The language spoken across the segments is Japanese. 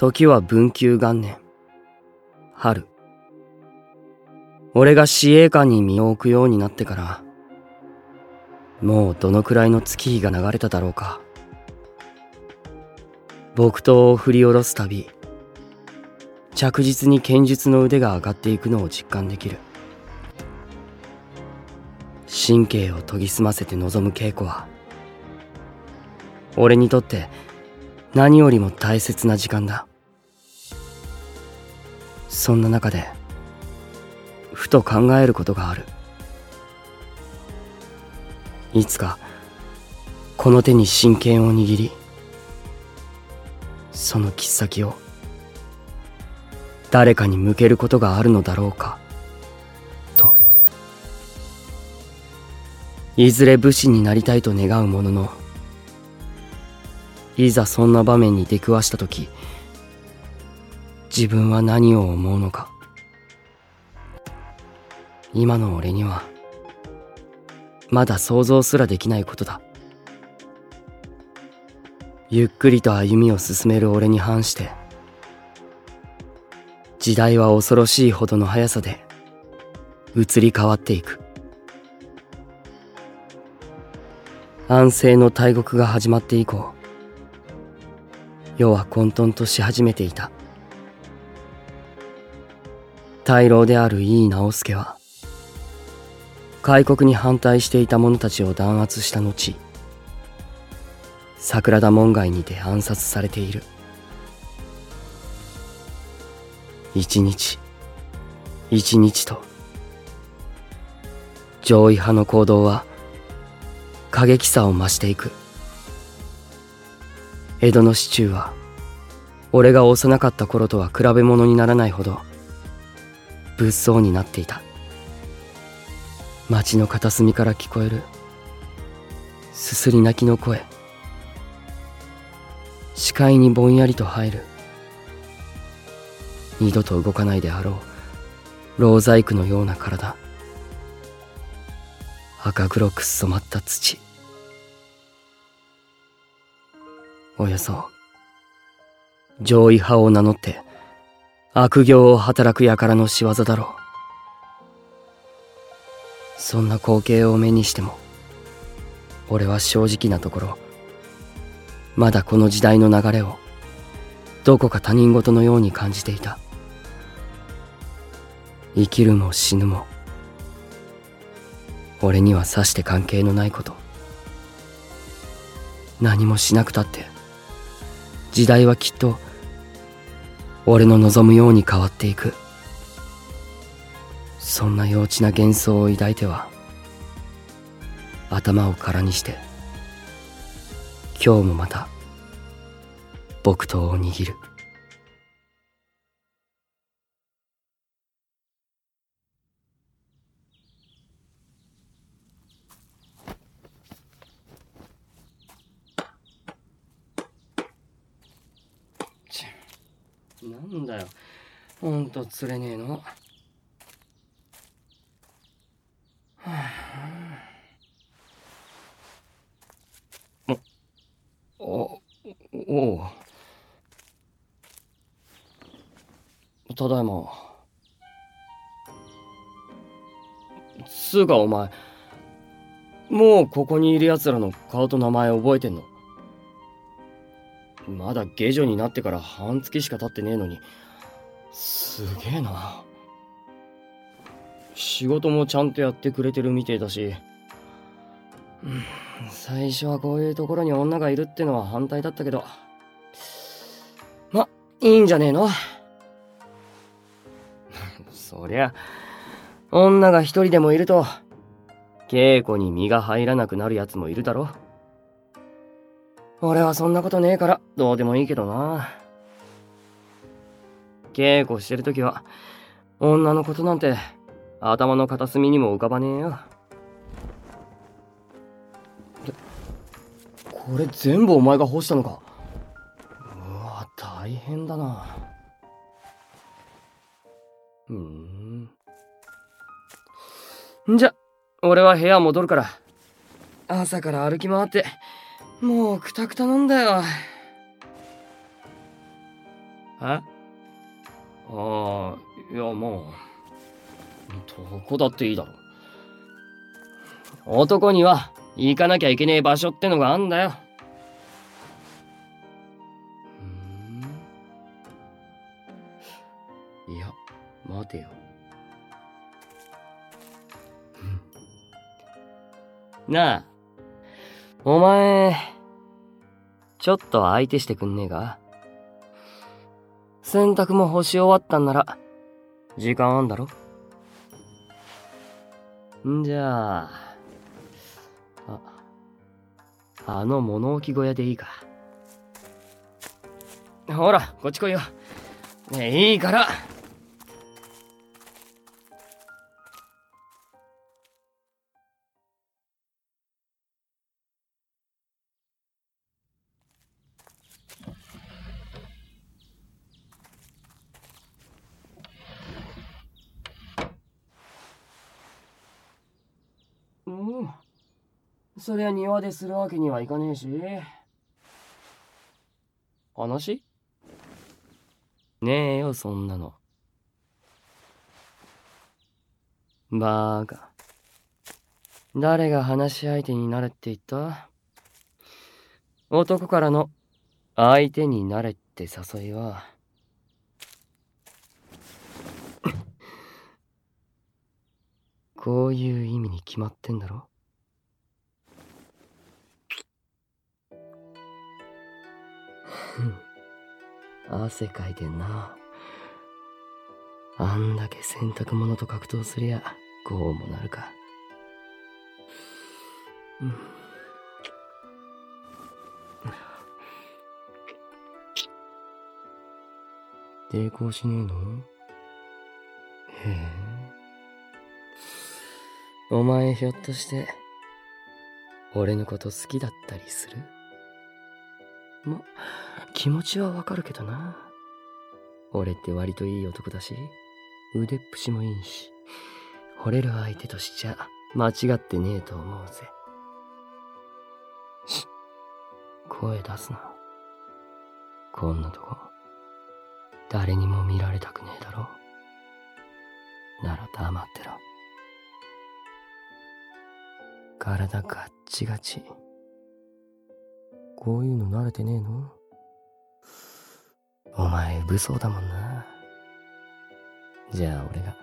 時は文久元年。春。俺が司令官に身を置くようになってからもうどのくらいの月日が流れただろうか。木刀を振り下ろすたび着実に剣術の腕が上がっていくのを実感できる。神経を研ぎ澄ませて臨む稽古は俺にとって何よりも大切な時間だ。そんな中でふと考えることがある。いつかこの手に真剣を握りその切っ先を誰かに向けることがあるのだろうかと。いずれ武士になりたいと願うもののいざそんな場面に出くわした時自分は何を思うのか。今の俺にはまだ想像すらできないことだ。ゆっくりと歩みを進める俺に反して時代は恐ろしいほどの速さで移り変わっていく。安政の大国が始まって以降世は混沌とし始めていた。大老である井伊直弼は開国に反対していた者たちを弾圧した後桜田門外にて暗殺されている。一日一日と上位派の行動は過激さを増していく。江戸の市中は俺が幼かった頃とは比べ物にならないほど物騒になっていた。街の片隅から聞こえるすすり泣きの声。視界にぼんやりと入る。二度と動かないであろう老細工のような体。赤黒く染まった土。およそ上位派を名乗って悪行を働く輩の仕業だろう。そんな光景を目にしても俺は正直なところまだこの時代の流れをどこか他人事のように感じていた。生きるも死ぬも俺にはさして関係のないこと。何もしなくたって時代はきっと俺の望むように変わっていく。そんな幼稚な幻想を抱いては頭を空にして今日もまた木刀を握るなんだよほんと釣れねえの。はあ、お、おう。ただいま。つうかお前、もうここにいる奴らの顔と名前覚えてんのまだ下女になってから半月しか経ってねえのにすげえな。仕事もちゃんとやってくれてるみてえだし、最初はこういうところに女がいるってのは反対だったけど。まいいんじゃねえの？そりゃ女が一人でもいると稽古に身が入らなくなるやつもいるだろ。俺はそんなことねえからどうでもいいけどな。稽古してるときは女のことなんて頭の片隅にも浮かばねえよ。これ全部お前が干したのかうわ、大変だな。うん。んじゃ、俺は部屋戻るから。朝から歩き回ってもうくたくたなんだよえ？ああいやまあどこだっていいだろう。男には行かなきゃいけねえ場所ってのがあんだよ。いや待てよ。なあお前ちょっと相手してくんねえか？洗濯も干し終わったんなら時間あんだろ？んじゃあああの物置小屋でいいか。ほらこっち来いよ。ねいいから。そりゃ庭でするわけにはいかねえし。話？ねえよそんなの。バーカ。誰が話し相手になれって言った？男からの相手になれって誘いは。こういう意味に決まってんだろ？汗かいてんな。あんだけ洗濯物と格闘すりゃこうもなるか。うん。抵抗しねえの？へえ。お前ひょっとして俺のこと好きだったりする？ま気持ちはわかるけどな。俺って割といい男だし腕っぷしもいいし惚れる相手としちゃ間違ってねえと思うぜ。し声出すな。こんなとこ誰にも見られたくねえだろ。なら黙ってろ。体ガッチガチ。こういうの慣れてねえの？お前武装だもんな。じゃあ俺が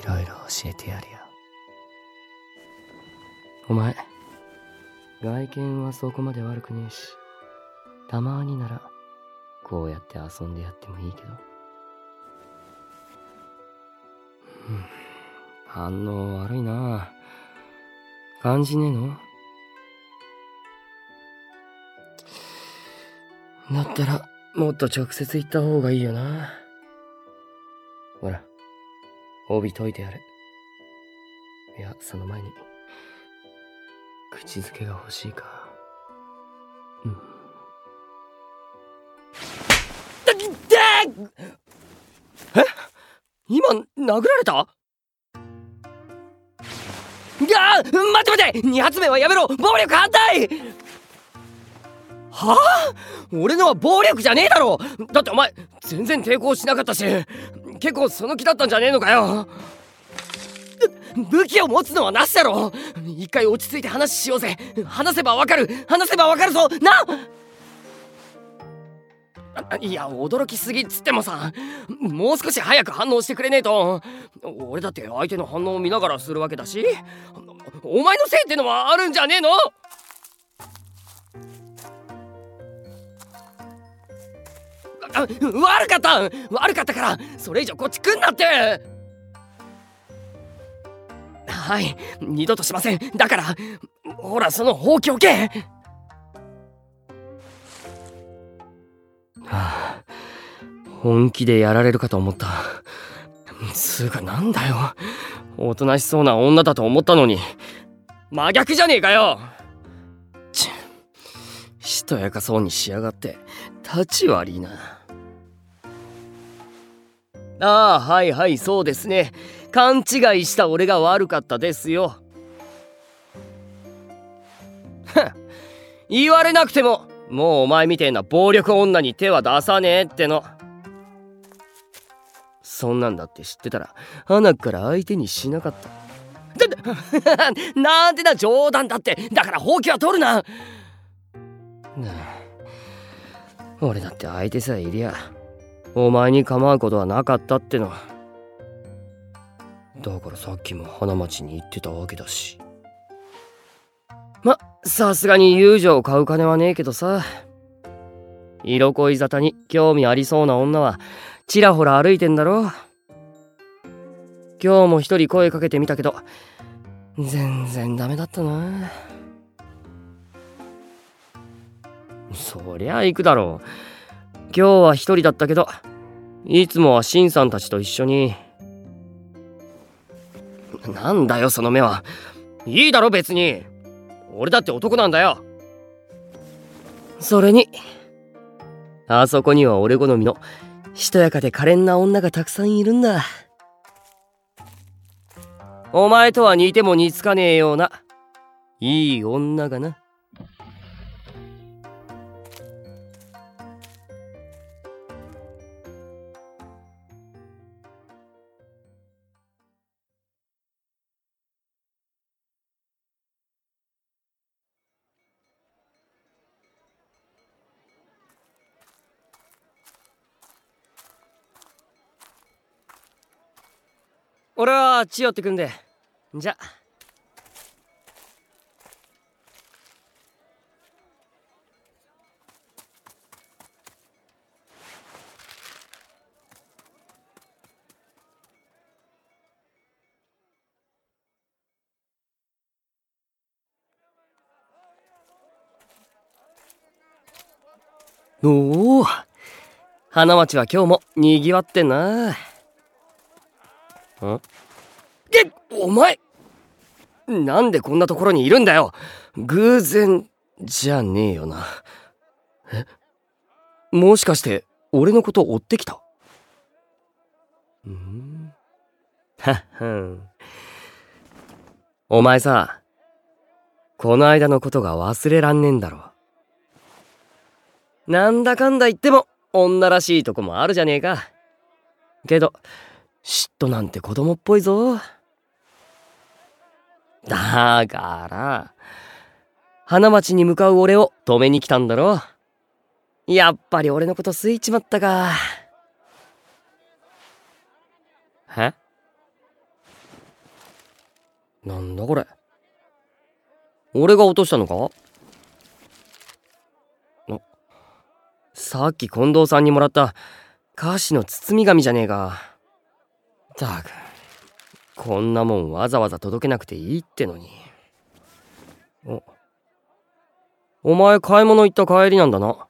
いろいろ教えてやるよ。お前外見はそこまで悪くねえしたまにならこうやって遊んでやってもいいけど。反応悪いな。感じねえの？だったらもっと直接言った方がいいよな。ほら帯解いてやるいやその前に口づけが欲しいか。うん。え？今殴られた？いや待て待て！二発目はやめろ！暴力反対！はあ？俺のは暴力じゃねえだろ！だってお前全然抵抗しなかったし結構その気だったんじゃねえのかよ！武器を持つのはなしだろ！一回落ち着いて話しようぜ！話せばわかる！話せばわかるぞ！な！いや驚きすぎっつってもさもう少し早く反応してくれねえと。俺だって相手の反応を見ながらするわけだしお前のせいってのはあるんじゃねえの？あ悪かった。悪かったからそれ以上こっち来んなって。はい。二度としません。だからほらそのほうき置け。はあ、本気でやられるかと思った。つうかなんだよ。おとなしそうな女だと思ったのに。真逆じゃねえかよ。ちしとやかそうにしやがって。立ち悪いな。ああはいはいそうですね。勘違いした俺が悪かったですよ。言われなくてももうお前みてえな暴力女に手は出さねえっての。そんなんだって知ってたら花から相手にしなかった。なんてな冗談だって。だから放棄は取るな。俺だって相手さえいりゃお前に構うことはなかったっての。だからさっきも花町に行ってたわけだし。まさすがに友情を買う金はねえけどさ。色恋沙汰に興味ありそうな女はちらほら歩いてんだろ。今日も一人声かけてみたけど全然ダメだったな。そりゃ行くだろう。今日は一人だったけどいつもはシンさんたちと一緒に。なんだよその目は。いいだろ別に。俺だって男なんだよ。それにあそこには俺好みのしとやかで可憐な女がたくさんいるんだ。お前とは似ても似つかねえようないい女がな。俺はあっち寄ってくんで。じゃ。おお。花町は今日もにぎわってんな。んえお前なんでこんなところにいるんだよ。偶然じゃねえよな。え？もしかして俺のこと追ってきた？んはっはん？お前さこの間のことが忘れらんねえんだろ。なんだかんだ言っても女らしいとこもあるじゃねえか。けど嫉妬なんて子供っぽいぞ。だから、花町に向かう俺を止めに来たんだろ。やっぱり俺のこと好いちまったか。え？なんだこれ？俺が落としたのか？さっき近藤さんにもらった菓子の包み紙じゃねえか。ったく。こんなもんわざわざ届けなくていいってのに。おお前買い物行った帰りなんだな。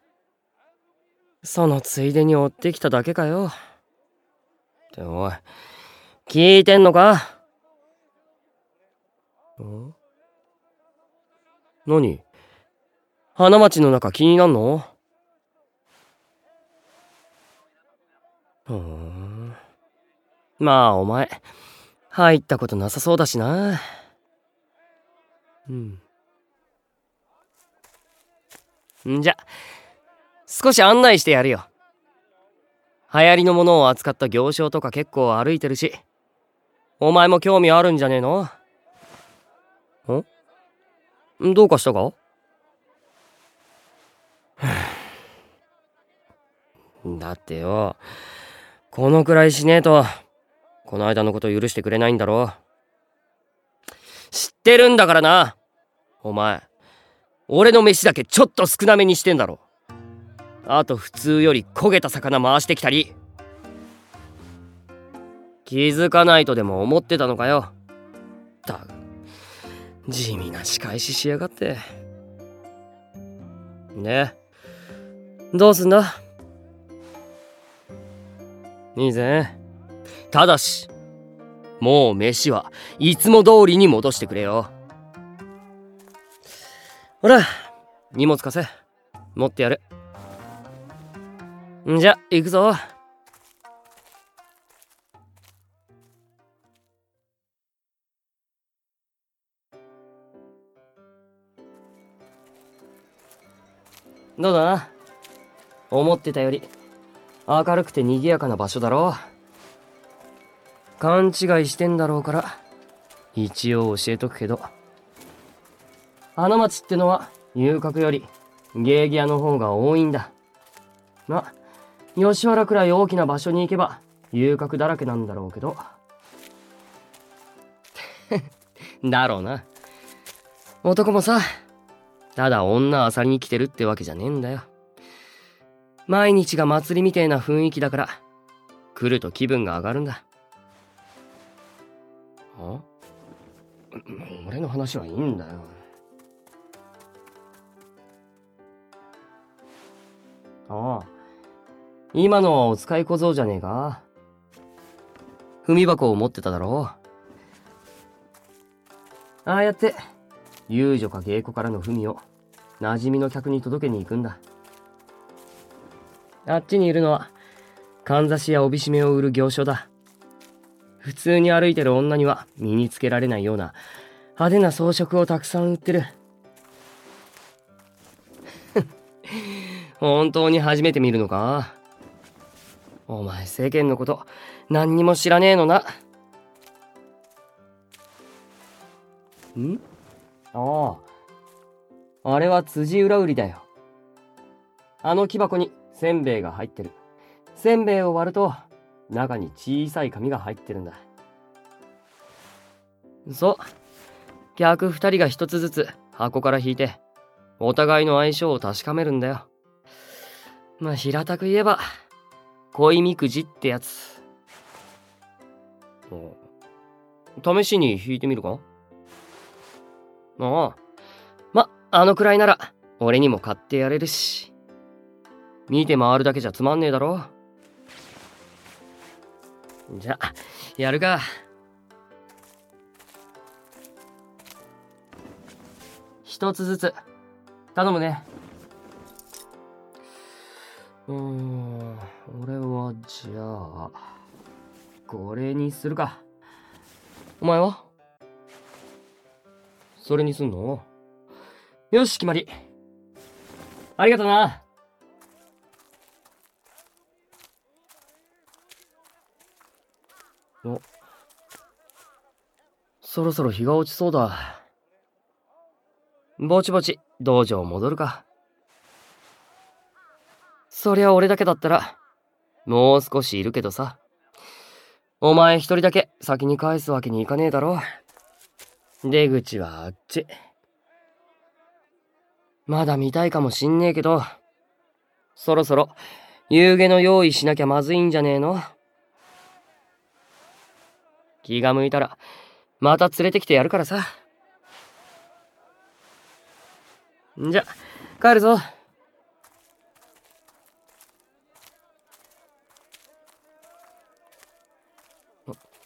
そのついでに追ってきただけかよ。っておい聞いてんのか？ん何？花町の中気になんの？うんまあお前入ったことなさそうだしな。うん。んじゃ少し案内してやるよ。流行りのものを扱った行商とか結構歩いてるしお前も興味あるんじゃねえの？ん？どうかしたか？だってよこのくらいしねえとこの間のこと許してくれないんだろ知ってるんだからな。お前俺の飯だけちょっと少なめにしてんだろあと普通より焦げた魚回してきたり。気づかないとでも思ってたのかよ。だ地味な仕返ししやがって。ね。どうすんだ？いいぜただしもう飯はいつも通りに戻してくれよ。ほら荷物貸せ。持ってやる。んじゃ行くぞ。どうだ？思ってたより明るくて賑やかな場所だろ。う勘違いしてんだろうから。一応教えとくけど。花町ってのは遊郭より芸妓屋の方が多いんだ。ま吉原くらい大きな場所に行けば遊郭だらけなんだろうけど。だろうな。男もさただ女あさりに来てるってわけじゃねえんだよ。毎日が祭りみてえな雰囲気だから来ると気分が上がるんだ。俺の話はいいんだよ。ああ今のはお使い小僧じゃねえか。踏箱を持ってただろう。ああやって。遊女か芸妓からの文を馴染みの客に届けに行くんだ。あっちにいるのはかんざしや帯締めを売る行商だ。普通に歩いてる女には身につけられないような派手な装飾をたくさん売ってる 本当に初めて見るのか？お前世間のこと何にも知らねえのな。ん？ああ。あれは辻裏売りだよ。あの木箱にせんべいが入ってる。せんべいを割ると中に小さい紙が入ってるんだ。そう。客二人が一つずつ箱から引いてお互いの相性を確かめるんだよ。まあ平たく言えば恋みくじってやつ。試しに弾いてみるか？ああ。ま、あのくらいなら、俺にも買ってやれるし。見て回るだけじゃつまんねえだろじゃあ、やるか。一つずつ、頼むね。うん、俺は、じゃあ、これにするか。お前は？それにすんの？よし、決まり。ありがとな。お。そろそろ日が落ちそうだ。ぼちぼち、道場戻るか。そりゃ俺だけだったら、もう少しいるけどさ。お前一人だけ先に返すわけにいかねえだろ。出口はあっち。まだ見たいかもしんねえけど、そろそろ夕げの用意しなきゃまずいんじゃねえの気が向いたら、また連れてきてやるからさ。んじゃ、帰るぞ。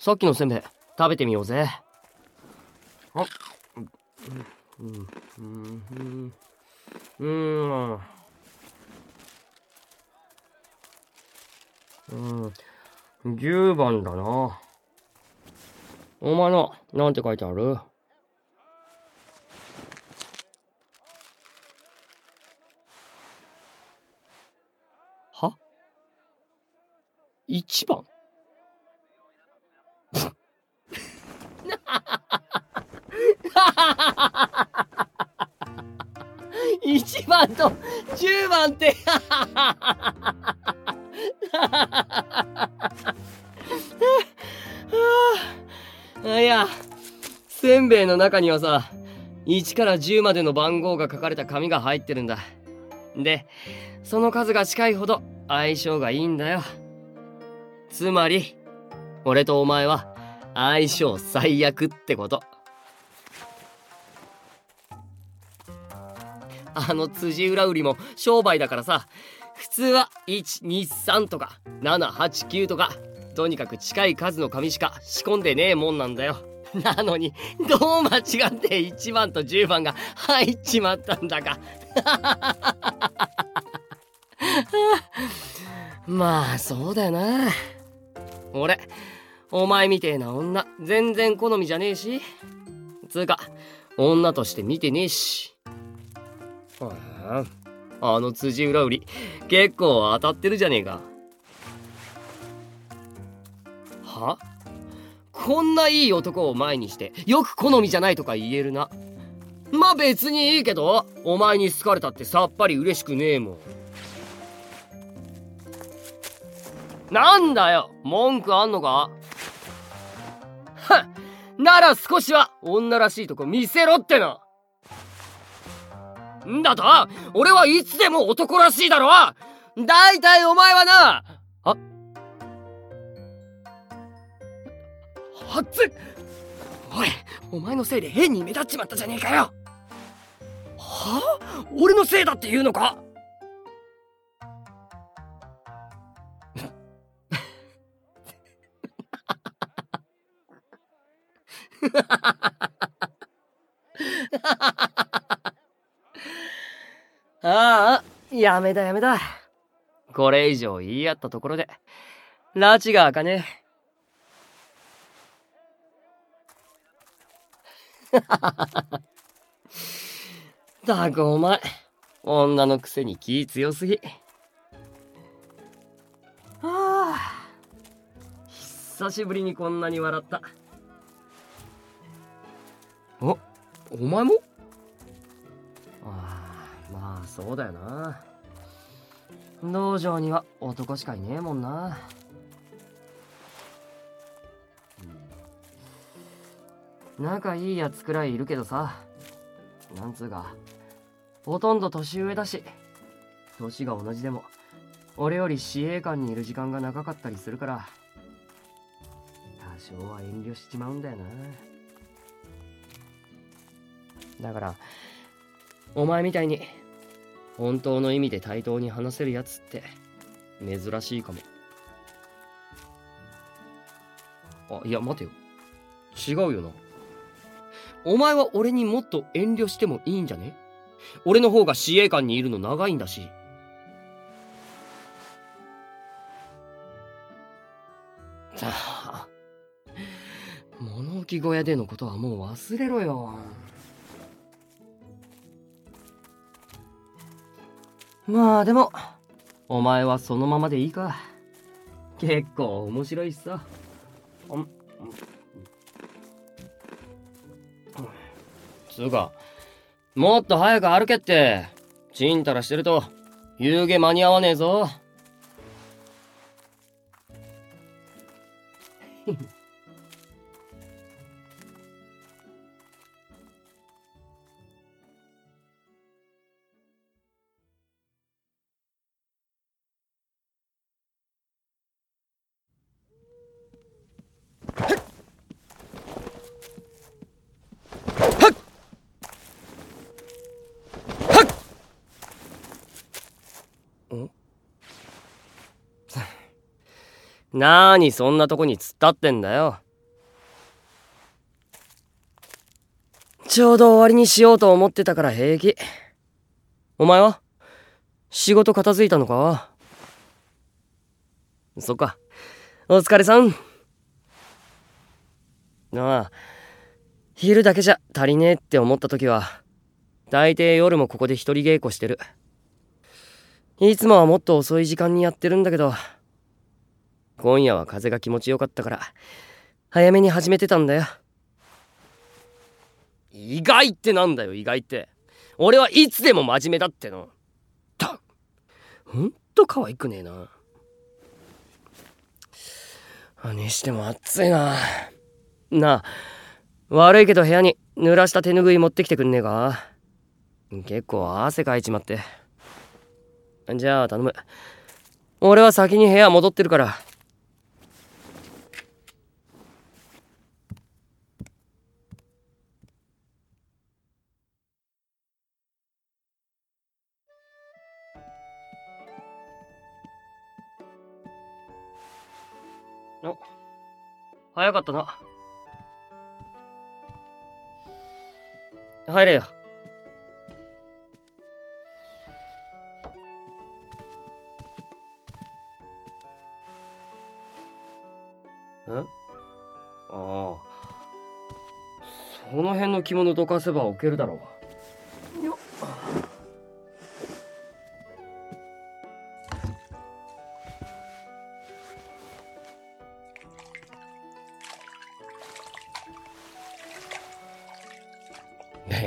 さっきのせんべい食べてみようぜあうんうんうんうんうん10番だなお前のなんて書いてある？は ?1 番？1番と10番って。いやせんべいの中にはさ1から10までの番号が書かれた紙が入ってるんだ。でその数が近いほど相性がいいんだよ。つまり俺とお前は相性最悪ってこと。あの辻裏売りも商売だからさ普通は123とか789とかとにかく近い数の紙しか仕込んでねえもんなんだよ。なのにどう間違って1番と10番が入っちまったんだか。まあそうだよな。俺お前みてえな女全然好みじゃねえし。つうか女として見てねえし。あの辻裏売り結構当たってるじゃねえか。はこんないい男を前にしてよく好みじゃないとか言えるな。まあ別にいいけどお前に好かれたってさっぱり嬉しくねえもん。なんだよ文句あんのか？はなら少しは女らしいとこ見せろっての。んだと俺はいつでも男らしいだろ。だいたいお前はな。あはっつおいお前のせいで変に目立っちまったじゃねえかよ。はあ？俺のせいだって言うのか？ああやめだやめだ。これ以上言い合ったところで拉致が開かねえ。だくお前女のくせに気強すぎ。はあ。久しぶりにこんなに笑った。おお前も？ああまあそうだよな。道場には男しかいねえもんな、仲いいやつくらいいるけどさ。なんつうかほとんど年上だし年が同じでも俺より司令官にいる時間が長かったりするから多少は遠慮しちまうんだよな。だからお前みたいに本当の意味で対等に話せるやつって珍しいかも。あいや待てよ。違うよな。お前は俺にもっと遠慮してもいいんじゃね？俺の方が司令官にいるの長いんだし。さあ物置小屋でのことはもう忘れろよ。まあでもお前はそのままでいいか。結構面白いしさつうかもっと早く歩けってちんたらしてると夕げ間に合わねえぞ。なーにそんなとこに突っ立ってんだよ。ちょうど終わりにしようと思ってたから平気。お前は？仕事片付いたのか？そっか。お疲れさん。ああ。昼だけじゃ足りねえって思った時は大抵夜もここで一人稽古してる。いつもはもっと遅い時間にやってるんだけど今夜は風が気持ちよかったから早めに始めてたんだよ。意外ってなんだよ意外って。俺はいつでも真面目だっての。たほんと可愛くねえな。にしても暑いな。なあ悪いけど部屋に濡らした手ぬぐい持ってきてくんねえか。結構汗かいちまって。じゃあ頼む。俺は先に部屋戻ってるから早かったな。入れよ。んああ。その辺の着物どかせば置けるだろう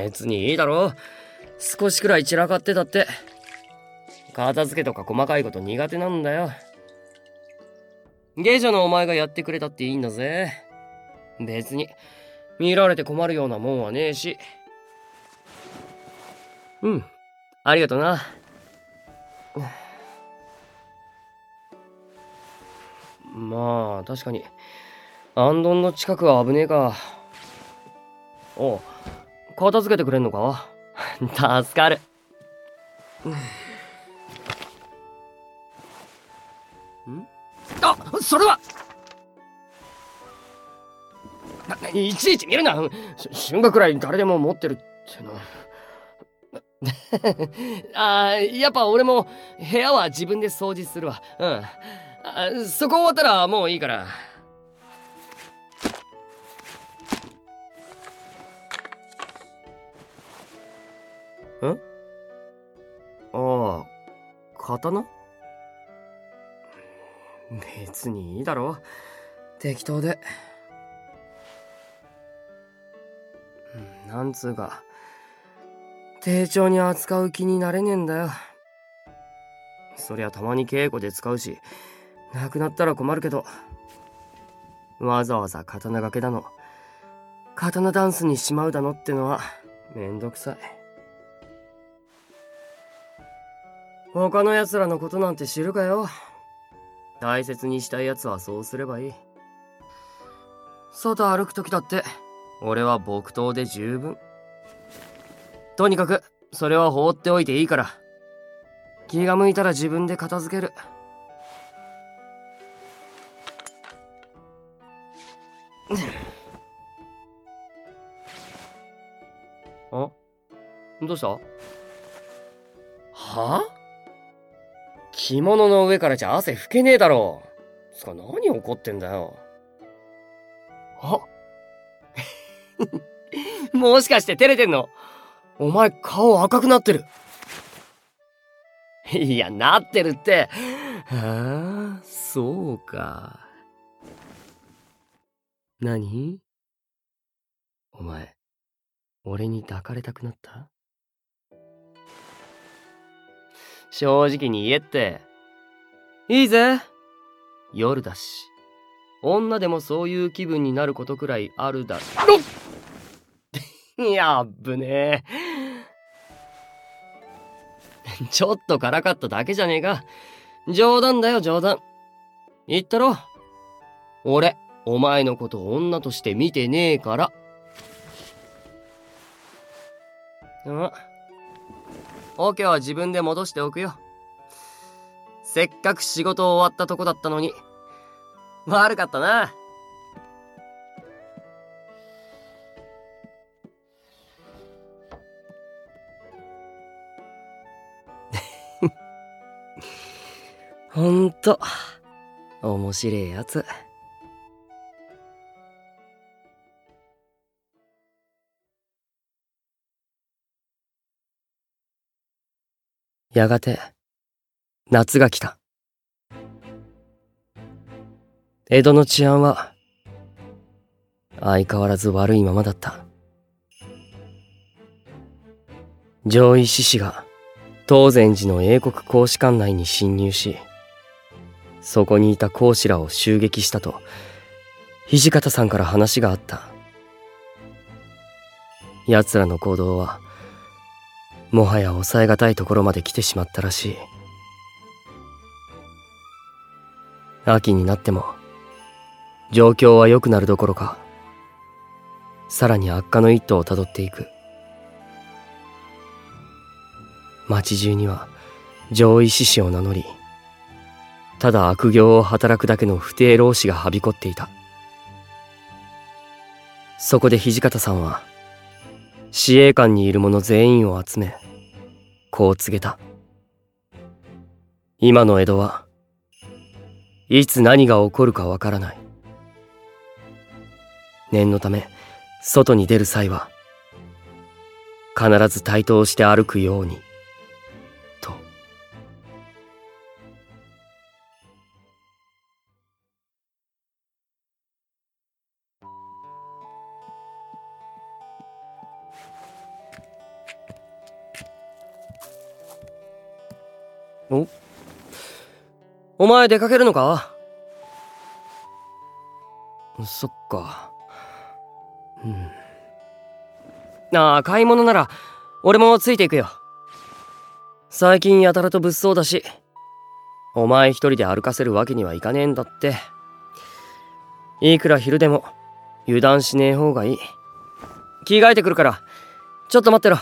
別にいいだろ。う少しくらい散らかってたって。片付けとか細かいこと苦手なんだよ。芸者のお前がやってくれたっていいんだぜ。別に。見られて困るようなもんはねえし。うん。ありがとな。まあ確かに。アンドンの近くは危ねえか。おう。片付けてくれんのか？助かる。ん？あそれは！いちいち見るな。春画くらい誰でも持ってるっての。あやっぱ俺も部屋は自分で掃除するわ。うん。あそこ終わったらもういいから。んああ刀？別にいいだろ。適当で。なんつうか。丁重に扱う気になれねえんだよ。そりゃたまに稽古で使うしなくなったら困るけど。わざわざ刀掛けだの。刀ダンスにしまうだのってのはめんどくさい。他の奴らのことなんて知るかよ。大切にしたい奴はそうすればいい。外歩く時だって。俺は木刀で十分。とにかくそれは放っておいていいから。気が向いたら自分で片付ける。あ？どうした？は？あ着物の上からじゃ汗拭けねえだろ。つか何怒ってんだよ。あ？もしかして照れてんの？お前顔赤くなってる。いやなってるって。ああそうか。何？お前俺に抱かれたくなった？正直に言えって。いいぜ。夜だし。女でもそういう気分になることくらいあるだろ。やっぶねえ。ちょっとからかっただけじゃねえか。冗談だよ、冗談。言ったろ。俺、お前のこと女として見てねえから。あオケは自分で戻しておくよ。せっかく仕事終わったとこだったのに。悪かったな。ほんと、面白いやつ。やがて、夏が来た。江戸の治安は、相変わらず悪いままだった。上位志士が、東禅寺の英国公使館内に侵入し、そこにいた講師らを襲撃したと、土方さんから話があった。奴らの行動は、もはや抑えがたいところまで来てしまったらしい。秋になっても状況は良くなるどころかさらに悪化の一途をたどっていく。町中には上位志士を名乗りただ悪行を働くだけの不定老子がはびこっていた。そこで土方さんは司令官にいる者全員を集めこう告げた。今の江戸は、いつ何が起こるかわからない。念のため、外に出る際は、必ず対等して歩くように。お？お前出かけるのか？そっか。うん。ああ買い物なら俺もついていくよ。最近やたらと物騒だしお前一人で歩かせるわけにはいかねえんだって。いくら昼でも油断しねえ方がいい。着替えてくるからちょっと待ってろ。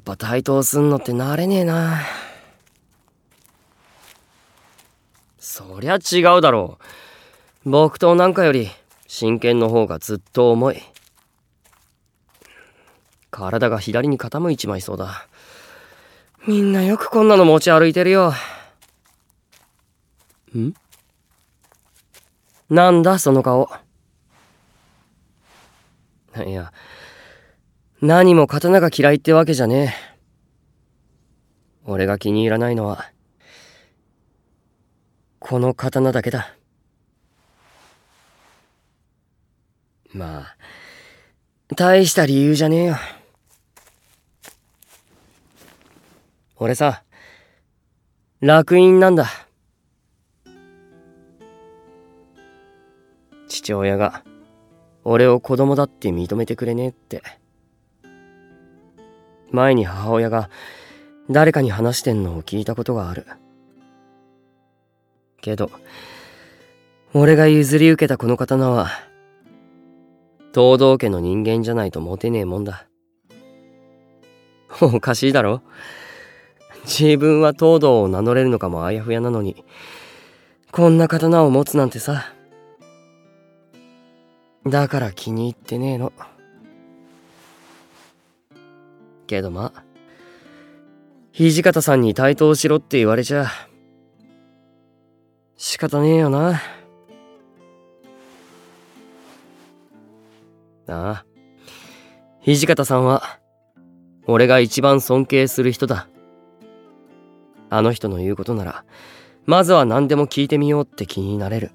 っぱ対等すんのって慣れねえな。そりゃ違うだろう。僕となんかより真剣の方がずっと重い。体が左に傾いちまいそうだ。みんなよくこんなの持ち歩いてるよ。ん？なんだその顔。いや何も刀が嫌いってわけじゃねえ。俺が気に入らないのはこの刀だけだ。まあ大した理由じゃねえよ。俺さ楽印なんだ。父親が俺を子供だって認めてくれねえって。前に母親が誰かに話してんのを聞いたことがある。けど俺が譲り受けたこの刀は東堂家の人間じゃないと持てねえもんだ。おかしいだろ。自分は東堂を名乗れるのかもあやふやなのにこんな刀を持つなんてさ。だから気に入ってねえの。けどまあ土方さんに対等しろって言われちゃ仕方ねえよな。あ。あ土方さんは俺が一番尊敬する人だ。あの人の言うことならまずは何でも聞いてみようって気になれる。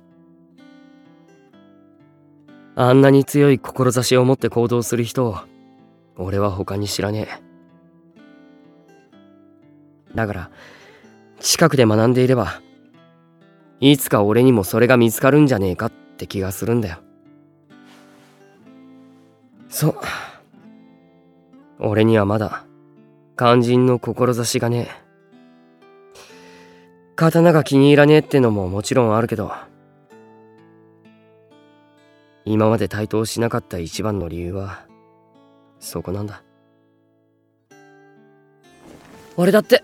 あんなに強い志を持って行動する人を俺は他に知らねえ。だから近くで学んでいればいつか俺にもそれが見つかるんじゃねえかって気がするんだよ。そう。俺にはまだ肝心の志がねえ。刀が気に入らねえってのももちろんあるけど今まで対等しなかった一番の理由はそこなんだ。俺だって。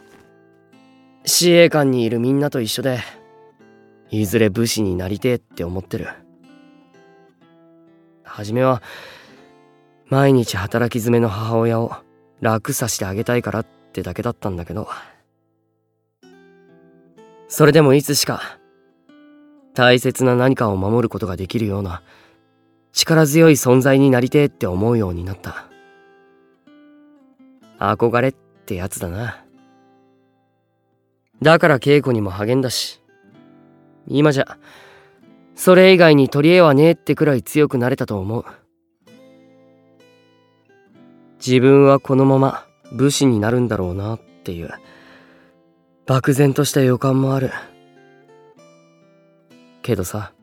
司令官にいるみんなと一緒でいずれ武士になりてえって思ってる。初めは毎日働き詰めの母親を楽さしてあげたいからってだけだったんだけど。それでもいつしか大切な何かを守ることができるような力強い存在になりてえって思うようになった。憧れってやつだな。だから稽古にも励んだし。今じゃそれ以外に取り柄はねえってくらい強くなれたと思う。自分はこのまま武士になるんだろうなっていう漠然とした予感もある。けどさ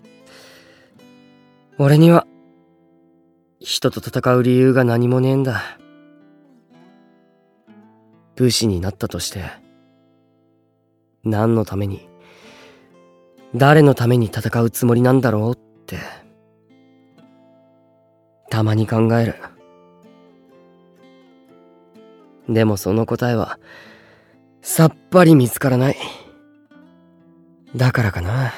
俺には人と戦う理由が何もねえんだ。武士になったとして何のために？誰のために戦うつもりなんだろうって。たまに考える。でもその答えはさっぱり見つからない。だからかな。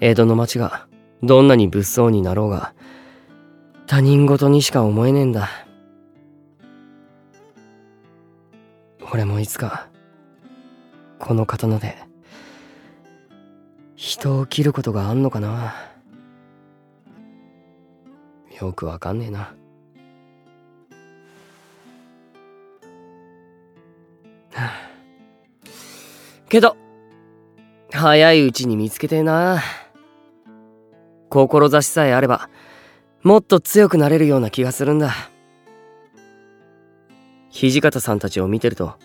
江戸の町がどんなに物騒になろうが他人事にしか思えねえんだ。俺もいつかこの刀で人を切ることがあんのかな。よくわかんねえな。けど早いうちに見つけてえな。志さえあればもっと強くなれるような気がするんだ。土方さんたちを見てると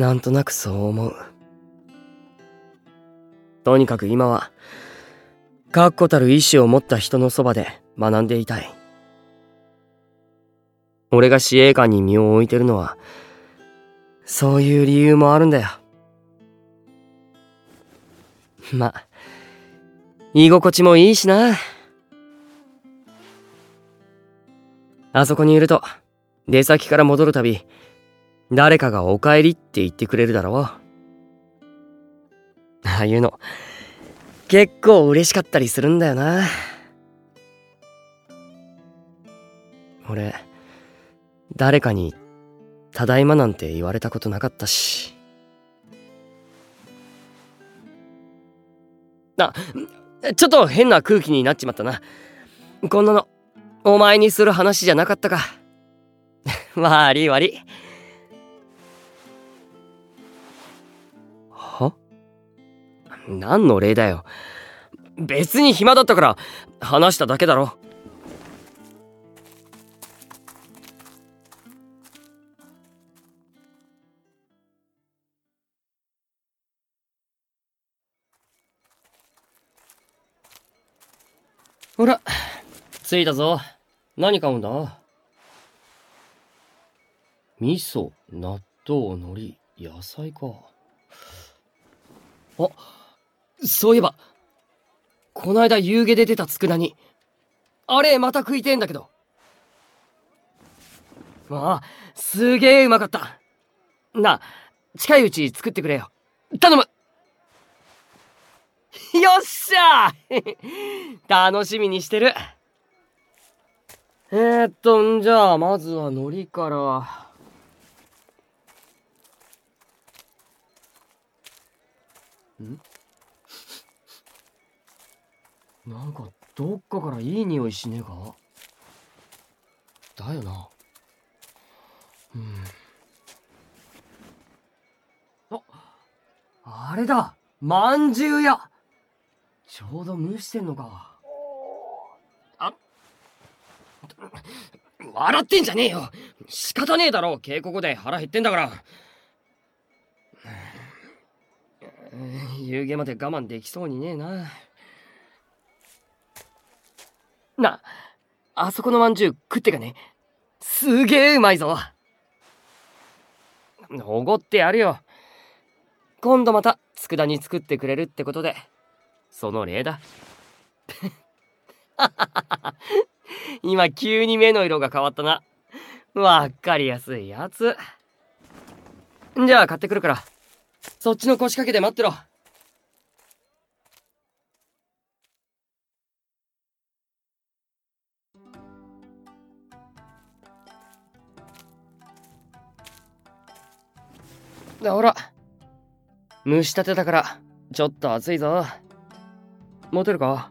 なんとなくそう思う。とにかく今は確固たる意志を持った人のそばで学んでいたい。俺が司令官に身を置いてるのはそういう理由もあるんだよ。ま居心地もいいしな。あそこにいると出先から戻るたび誰かが「おかえり」って言ってくれるだろう。ああいうの。結構嬉しかったりするんだよな。俺誰かに「ただいま」なんて言われたことなかったし。あちょっと変な空気になっちまったな。こんなのお前にする話じゃなかったか。悪い悪い。何の礼だよ。別に暇だったから話しただけだろ。ほら着いたぞ。何買うんだ？味噌納豆海苔野菜か。あそういえばこないだ夕げで出た佃煮あれまた食いてえんだけど。ああすげえうまかった。なあ近いうち作ってくれよ。頼む。よっしゃ 楽しみにしてる。えー、っとじゃあまずは海苔から。ん？なんかどっかからいい匂いしねえか？だよな。うん。ああれだ。まんじゅう屋ちょうど蒸してんのか。あ笑ってんじゃねえよ。仕方ねえだろ。稽古後で腹減ってんだから。夕げまで我慢できそうにねえな。なあそこのまんじゅう食ってかね。すげえうまいぞ。おごってやるよ。今度また佃煮作ってくれるってことで。その礼だ。今急に目の色が変わったな。わかりやすいやつ。じゃあ買ってくるから。そっちの腰掛けで待ってろ。ほら。蒸したてだからちょっと熱いぞ。持てるか？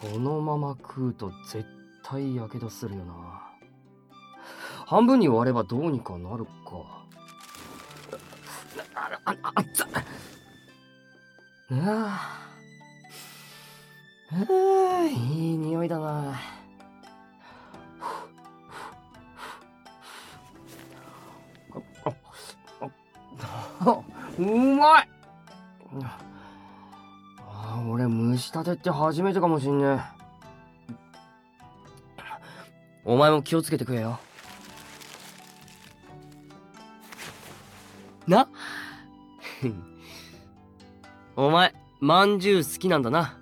このまま食うと絶対やけどするよな。半分に割ればどうにかなるか。あああっつうわいい匂いだな。う。まい。俺蒸したてって初めてかもしんねお前も気をつけてくれよ。な？お前まんじゅう好きなんだな。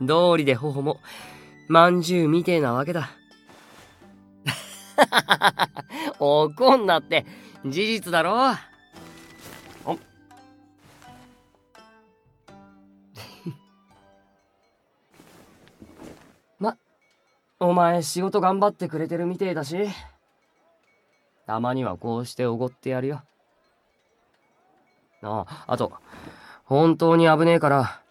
道理で頬もまんじゅうみてえなわけだ。怒んなって事実だろ。まお前仕事頑張ってくれてるみてえだしたまにはこうしておごってやるよ。あああと本当に危ねえから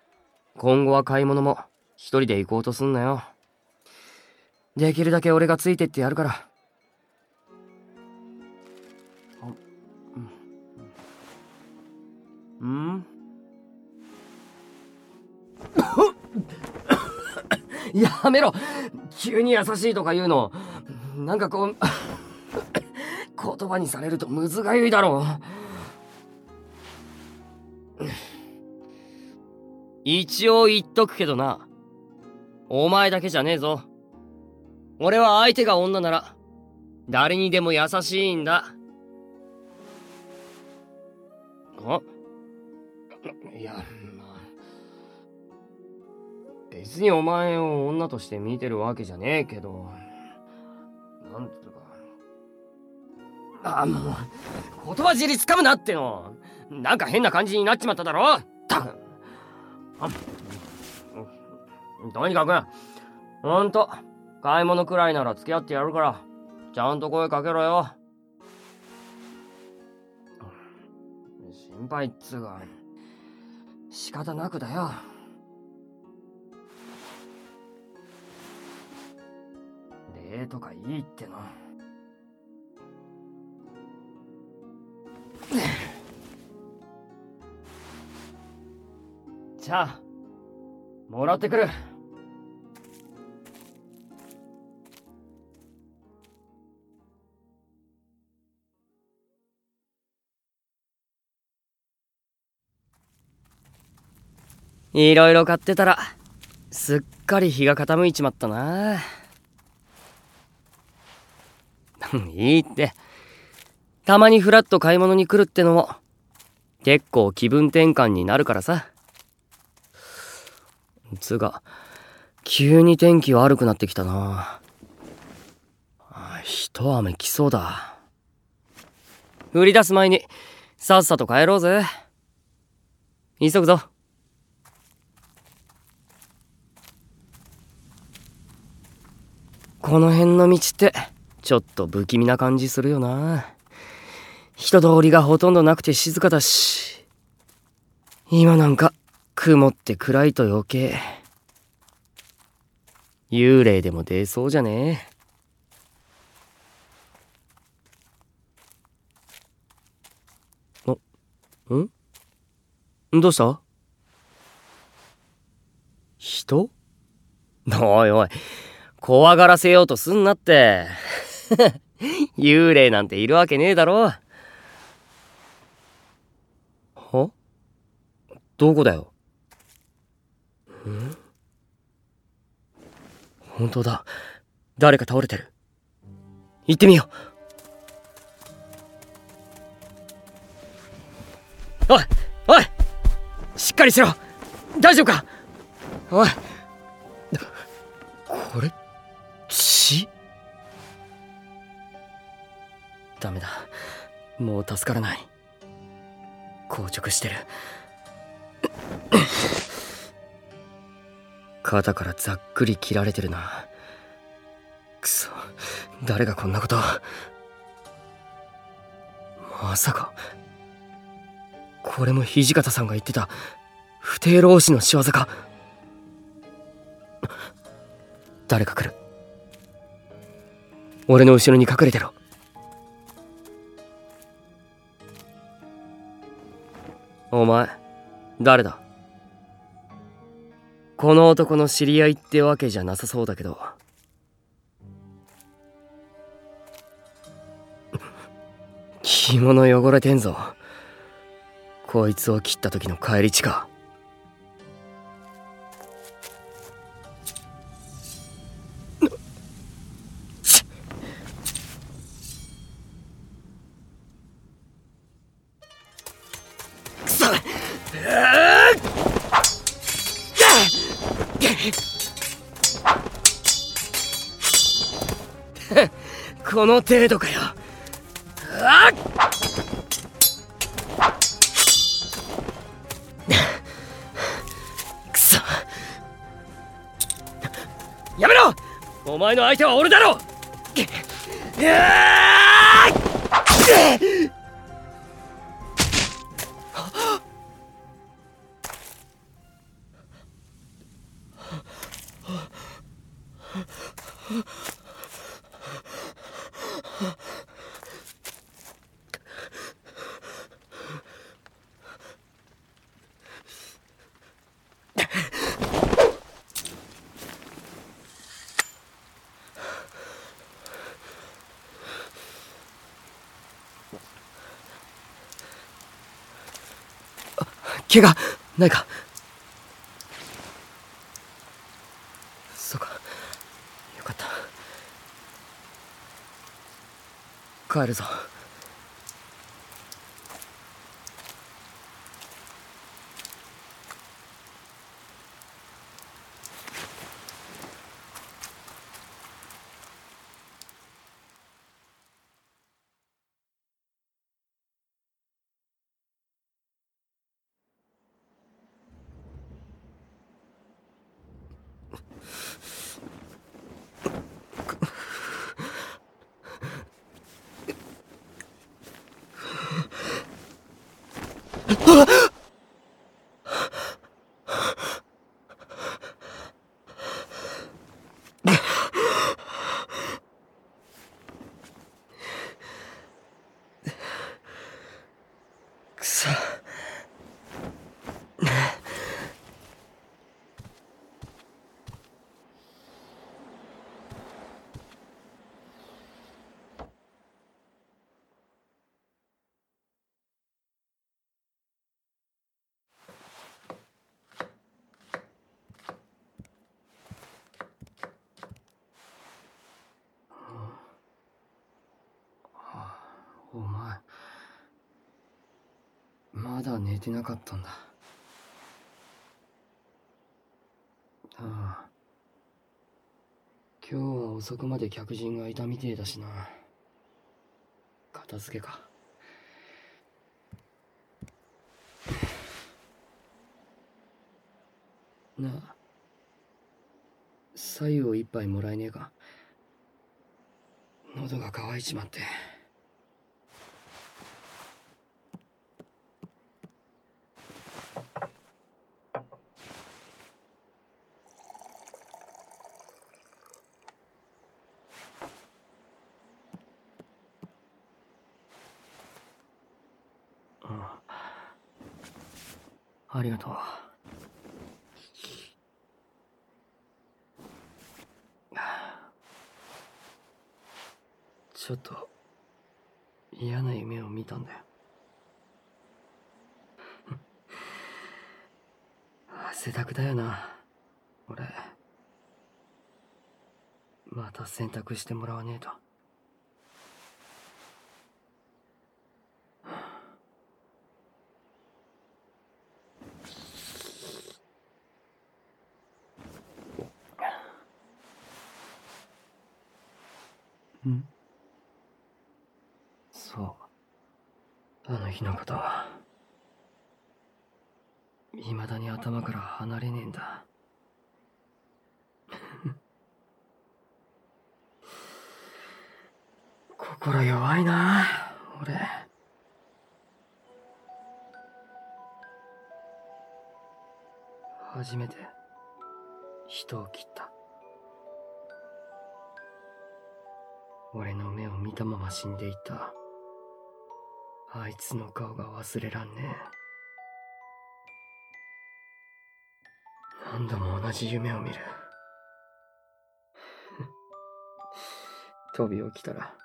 今後は買い物も一人で行こうとすんなよ。できるだけ俺がついてってやるから。うん。やめろ。急に優しいとか言うの。なんかこう言葉にされるとむずがゆいだろう。一応言っとくけどな。お前だけじゃねえぞ。俺は相手が女なら誰にでも優しいんだ。あ？いやまあ別にお前を女として見てるわけじゃねえけど。なんつうか。あもう言葉尻つかむなっての。なんか変な感じになっちまっただろ。たくとにかくほんと買い物くらいなら付き合ってやるからちゃんと声かけろよ。心配っつうか仕方なくだよ。礼とかいいっての。じゃあもらってくる。いろいろ買ってたらすっかり日が傾いちまったな。いいって。たまにフラッと買い物に来るってのも結構気分転換になるからさ。つうか急に天気悪くなってきたな。一雨来そうだ。降り出す前にさっさと帰ろうぜ。急ぐぞ。この辺の道ってちょっと不気味な感じするよな。人通りがほとんどなくて静かだし。今なんか雲って暗いと余計。幽霊でも出そうじゃね。えん？どうした？人？おいおい怖がらせようとすんなって。幽霊なんているわけねえだろ。は？どこだよ？本当だ。誰か倒れてる。行ってみよう。おいおいしっかりしろ。大丈夫か？おい。これ血？ダメだ。もう助からない。硬直してる。肩からざっくり切られてるな。くそ誰がこんなこと。まさかこれも土方さんが言ってた不定老師の仕業か。誰か来る。俺の後ろに隠れてろ。お前誰だ？この男の知り合いってわけじゃなさそうだけど。着物汚れてんぞ。こいつを切った時の返り地か。この程度かよ。あっ。くそ。やめろ。お前の相手は俺だろ。うわ怪我ないか。そうか。よかった。帰るぞくそお前まだ寝てなかったんだ。ああ。今日は遅くまで客人がいたみてえだしな。片付けか。なあ。左右を一杯もらえねえか。喉が渇いちまってありがとう。ちょっと嫌な夢を見たんだよ。汗だくだよな、俺。また洗濯してもらわねえと。ん。そう。あの日のことは。未だに頭から離れねえんだ心弱いな俺。初めて人を切った。俺の目を見たまま死んでいった。あいつの顔が忘れらんねえ。何度も同じ夢を見る。飛び起きたら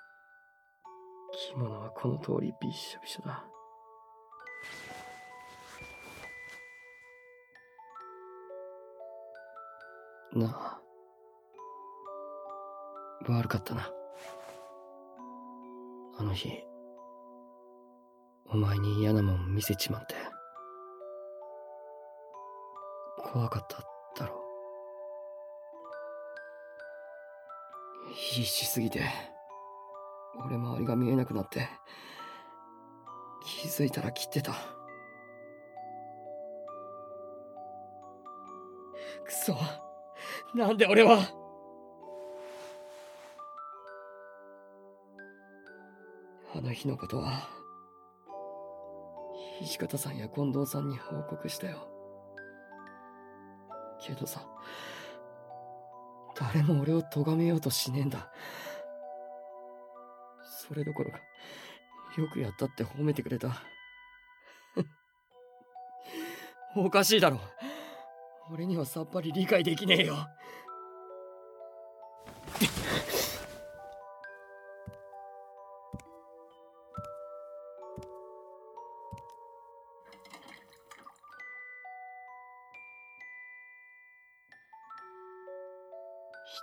着物はこの通りびっしょびしょだ。なあ。悪かったな。あの日お前に嫌なもん見せちまって。怖かっただろ必死すぎて。俺周りが見えなくなって気づいたら切ってた。くそ。なんで俺は。あの日のことは土方さんや近藤さんに報告したよ。けどさ誰も俺を咎めようとしねえんだ。それどころか、よくやったって褒めてくれた。おかしいだろ。俺にはさっぱり理解できねえよ。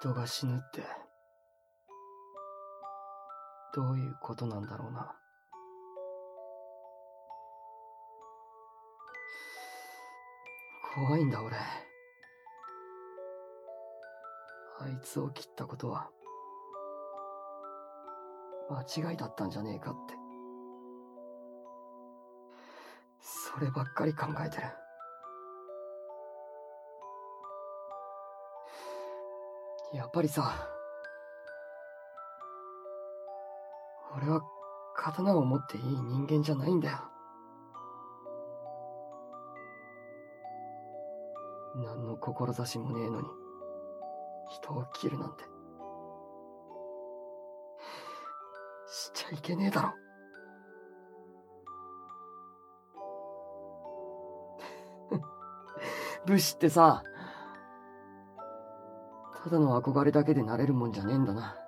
人が死ぬって。どういうことなんだろうな。怖いんだ俺。あいつを切ったことは間違いだったんじゃねえかって。そればっかり考えてる。やっぱりさは刀を持っていい人間じゃないんだよ。何の志もねえのに人を切るなんて。しちゃいけねえだろ。武士ってさただの憧れだけでなれるもんじゃねえんだな。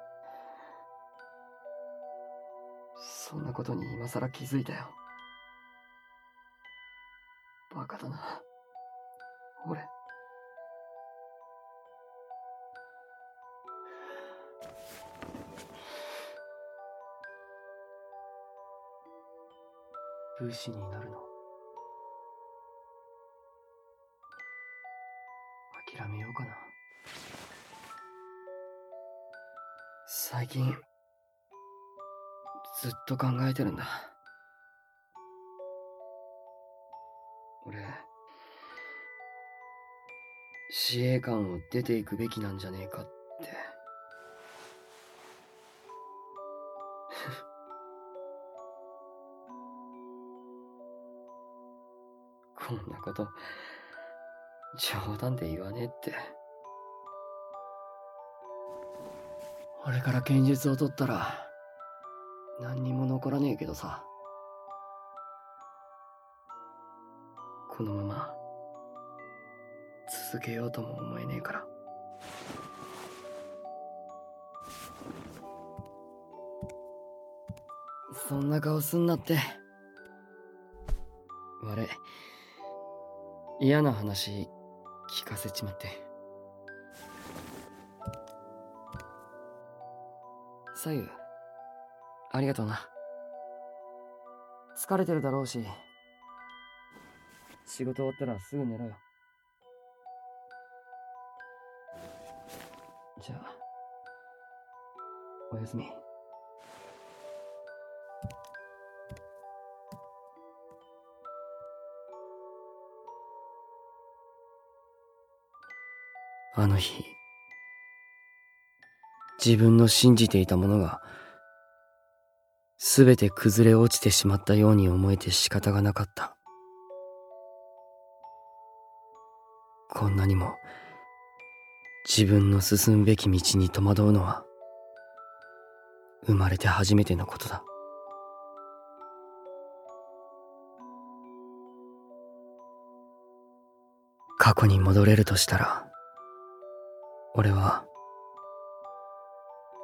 そんなことに今更気づいたよ。バカだな。俺。武士になるの。諦めようかな。最近ずっと考えてるんだ。俺司令官を出ていくべきなんじゃねえかって。こんなこと冗談で言わねえって。俺から剣術を取ったら何にも残らねえけどさ。このまま続けようとも思えねえから。そんな顔すんなって。悪い。嫌な話聞かせちまって。左右。ありがとうな。疲れてるだろうし。仕事終わったらすぐ寝ろよ。じゃあおやすみ。あの日自分の信じていたものがすべて崩れ落ちてしまったように思えて仕方がなかった。こんなにも自分の進むべき道に戸惑うのは生まれて初めてのことだ。過去に戻れるとしたら俺は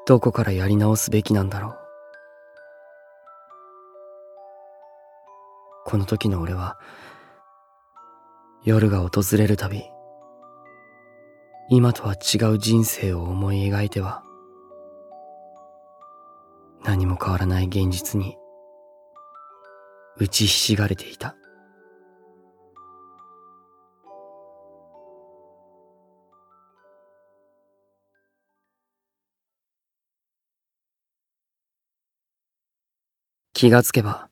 どこからやり直すべきなんだろう。この時の俺は夜が訪れるたび今とは違う人生を思い描いては何も変わらない現実に打ちひしがれていた。気がつけば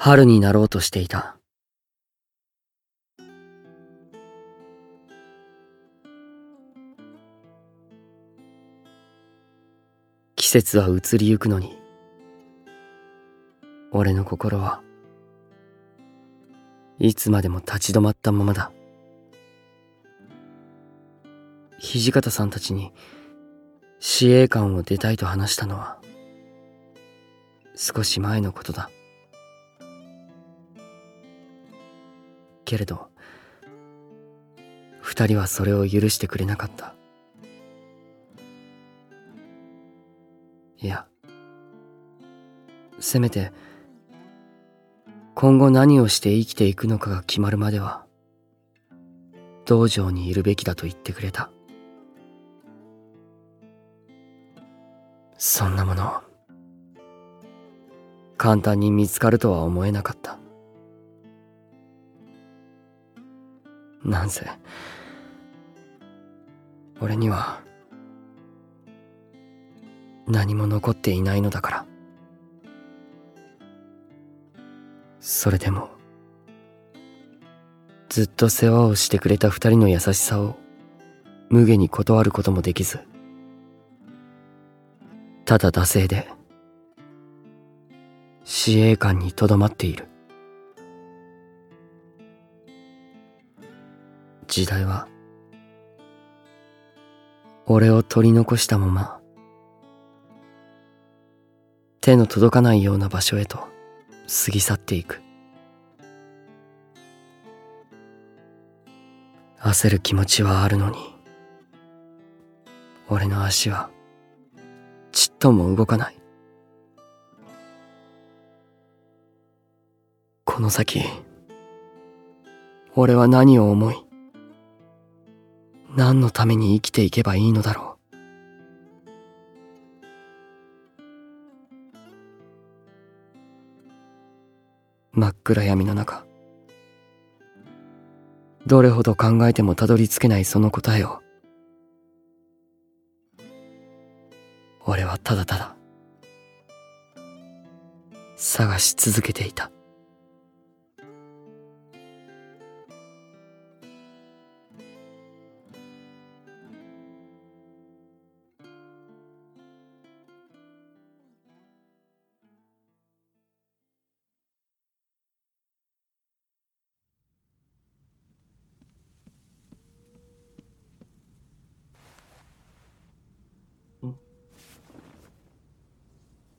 春になろうとしていた。季節は移りゆくのに俺の心はいつまでも立ち止まったままだ。土方さんたちに司令官を出たいと話したのは少し前のことだ。けれど二人はそれを許してくれなかった。いやせめて今後何をして生きていくのかが決まるまでは道場にいるべきだと言ってくれた。そんなもの簡単に見つかるとは思えなかった。なんせ俺には何も残っていないのだから。それでもずっと世話をしてくれた二人の優しさを無下に断ることもできずただ惰性で死栄館にとどまっている。時代は。俺を取り残したまま手の届かないような場所へと過ぎ去っていく。焦る気持ちはあるのに俺の足はちっとも動かない。この先俺は何を思い何のために生きていけばいいのだろう。真っ暗闇の中どれほど考えてもたどり着けないその答えを俺はただただ探し続けていた。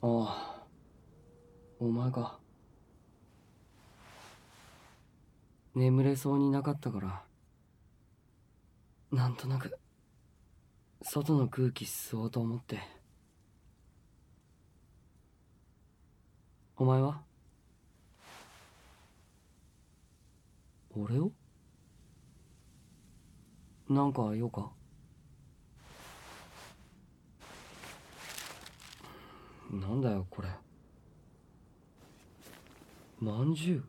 ああ。お前か。眠れそうになかったから。なんとなく外の空気吸おうと思って。お前は？俺を？なんか用か？なんだよこれ。まんじゅう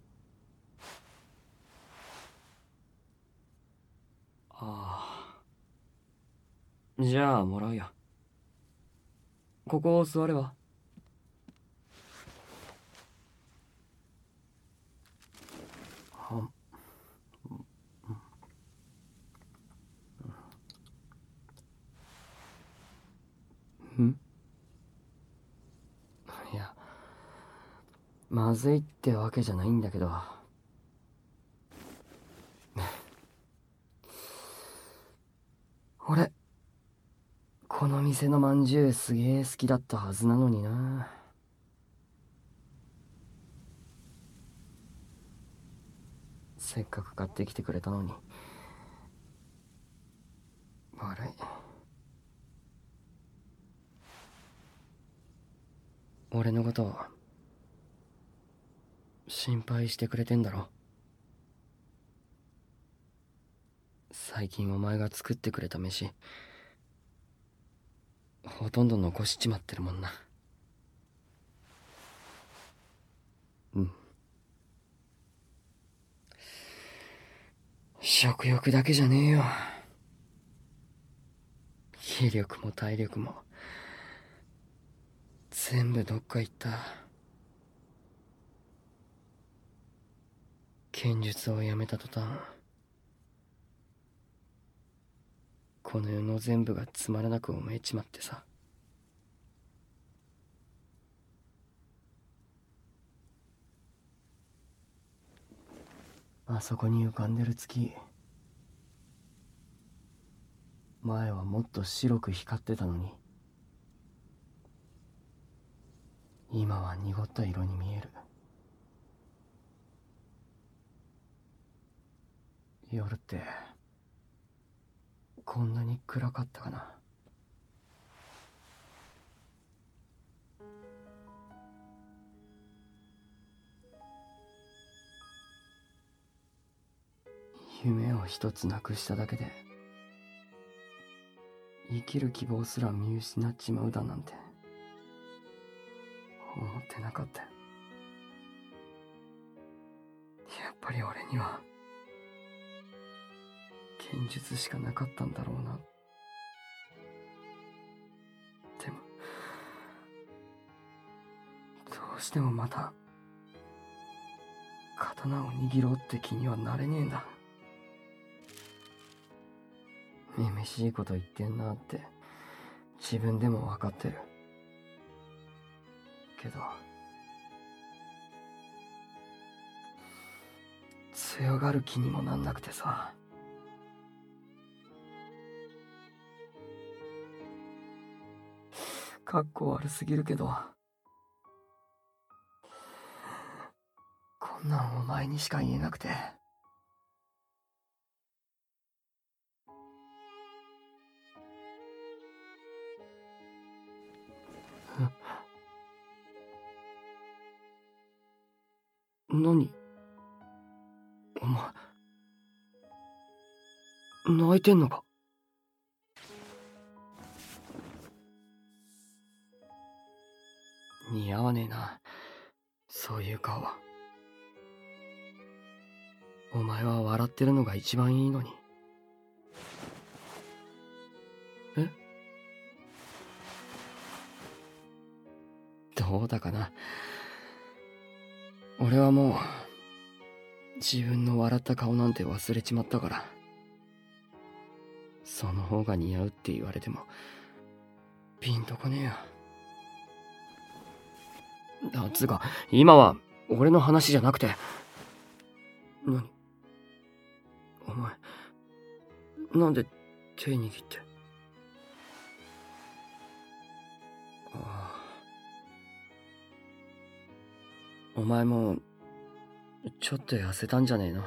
ああ。じゃあもらうよ。ここを座れば。はんいやまずいってわけじゃないんだけど。俺この店のまんじゅうすげえ好きだったはずなのにな。せっかく買ってきてくれたのに。悪い。俺のことを。心配してくれてんだろ。最近お前が作ってくれた飯ほとんど残しちまってるもんな。うん。食欲だけじゃねえよ。気力も体力も。全部どっか行った。剣術をやめた途端この世の全部がつまらなく思えちまってさ。あそこに浮かんでる月前はもっと白く光ってたのに今は濁った色に見える。夜ってこんなに暗かったかな。夢を一つなくしただけで生きる希望すら見失っちまうだなんて思ってなかった。やっぱり俺には剣術しかなかったんだろうな。でもどうしてもまた刀を握ろうって気にはなれねえんだめめしいこと言ってんなって自分でも分かってる。けど強がる気にもなんなくてさ。かっこ悪すぎるけど。こんなんお前にしか言えなくて。何？お前泣いてんのか？似合わねえな。そういう顔お前は笑ってるのが一番いいのに。え？どうだかな。俺はもう自分の笑った顔なんて忘れちまったから。その方が似合うって言われてもピンとこねえよ。だつが今は俺の話じゃなくて。何？お前なんで手握って？ああお前も、ちょっと痩せたんじゃねえの？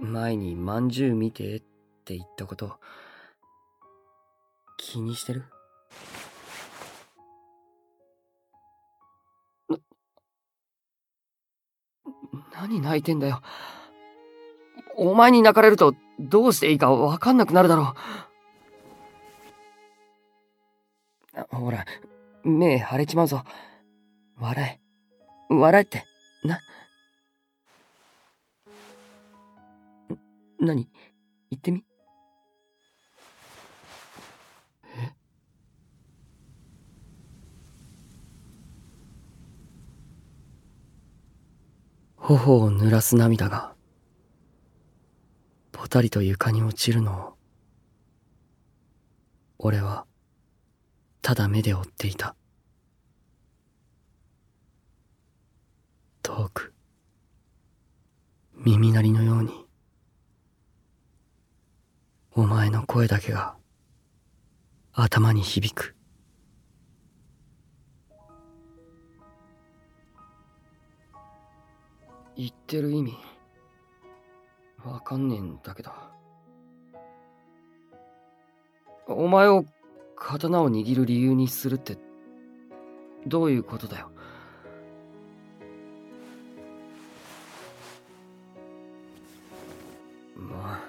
前にまんじゅう見てって言ったこと、気にしてる？何泣いてんだよ。お前に泣かれるとどうしていいかわかんなくなるだろう。ほら、目腫れちまうぞ。笑え。笑えって。な。な何？言ってみ？頬を濡らす涙が、ぽたりと床に落ちるのを、俺は、ただ目で追っていた。遠く耳鳴りのようにお前の声だけが頭に響く言ってる意味。わかんねえんだけど。お前を刀を握る理由にするってどういうことだよ。まあ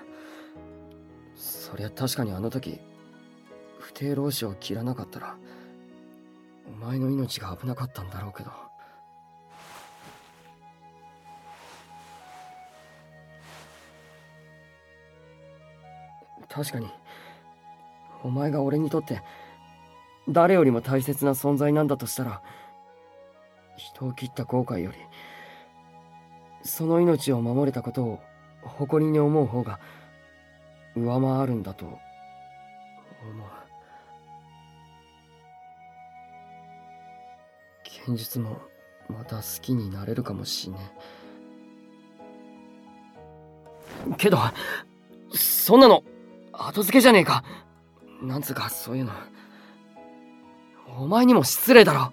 そりゃ確かにあの時不定老子を切らなかったらお前の命が危なかったんだろうけど。確かに。お前が俺にとって誰よりも大切な存在なんだとしたら人を切った後悔よりその命を守れたことを誇りに思う方が上回るんだと思う。剣術もまた好きになれるかもしんねけどそんなの後付けじゃねえか。なんつうかそういうの。お前にも失礼だろ。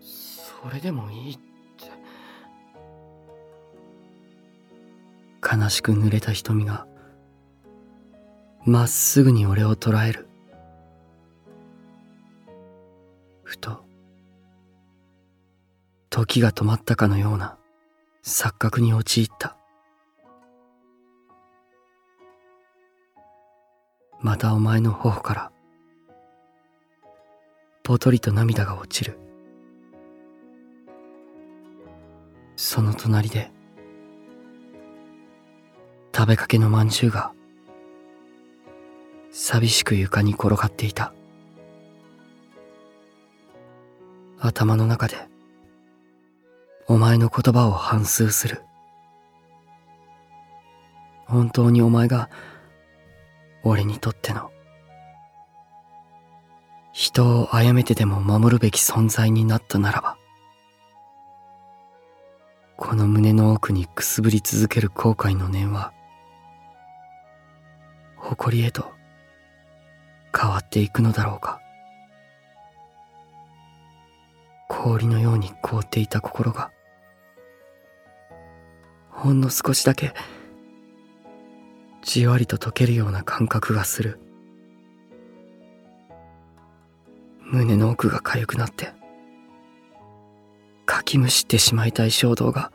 それでもいいって。悲しく濡れた瞳がまっすぐに俺を捉える。ふと時が止まったかのような錯覚に陥った。またお前の頬から。ぽとりと涙が落ちる。その隣で食べかけのまんじゅうが寂しく床に転がっていた。頭の中でお前の言葉を反芻する。本当にお前が俺にとっての。人を殺めてでも守るべき存在になったならばこの胸の奥にくすぶり続ける後悔の念は誇りへと変わっていくのだろうか。氷のように凍っていた心がほんの少しだけじわりと溶けるような感覚がする。胸の奥が痒くなってかきむしってしまいたい衝動が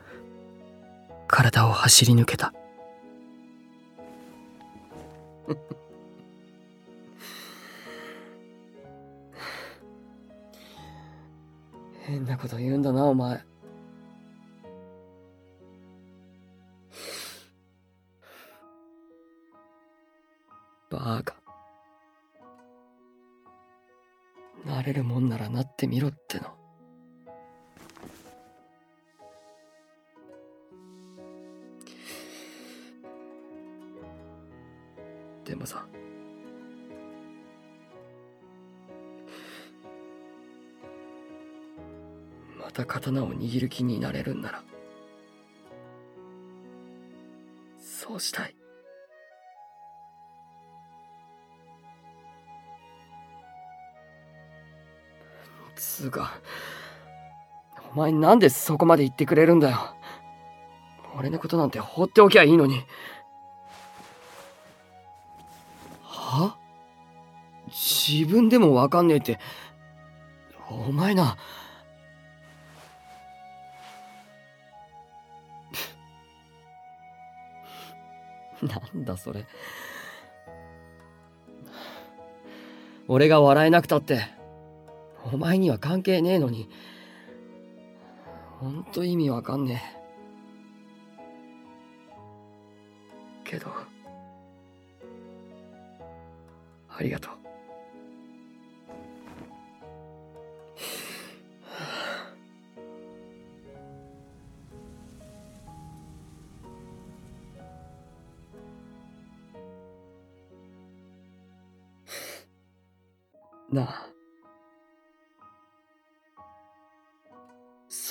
体を走り抜けた。変なこと言うんだなお前。バーカなれるもんならなってみろっての。でもさまた刀を握る気になれるんならそうしたい。つうかお前なんでそこまで言ってくれるんだよ。俺のことなんて放っておきゃいいのに。は？自分でもわかんねえって。お前な。なんだそれ。俺が笑えなくたって。お前には関係ねえのに。ほんと意味わかんねえ。けどありがとう。なあ。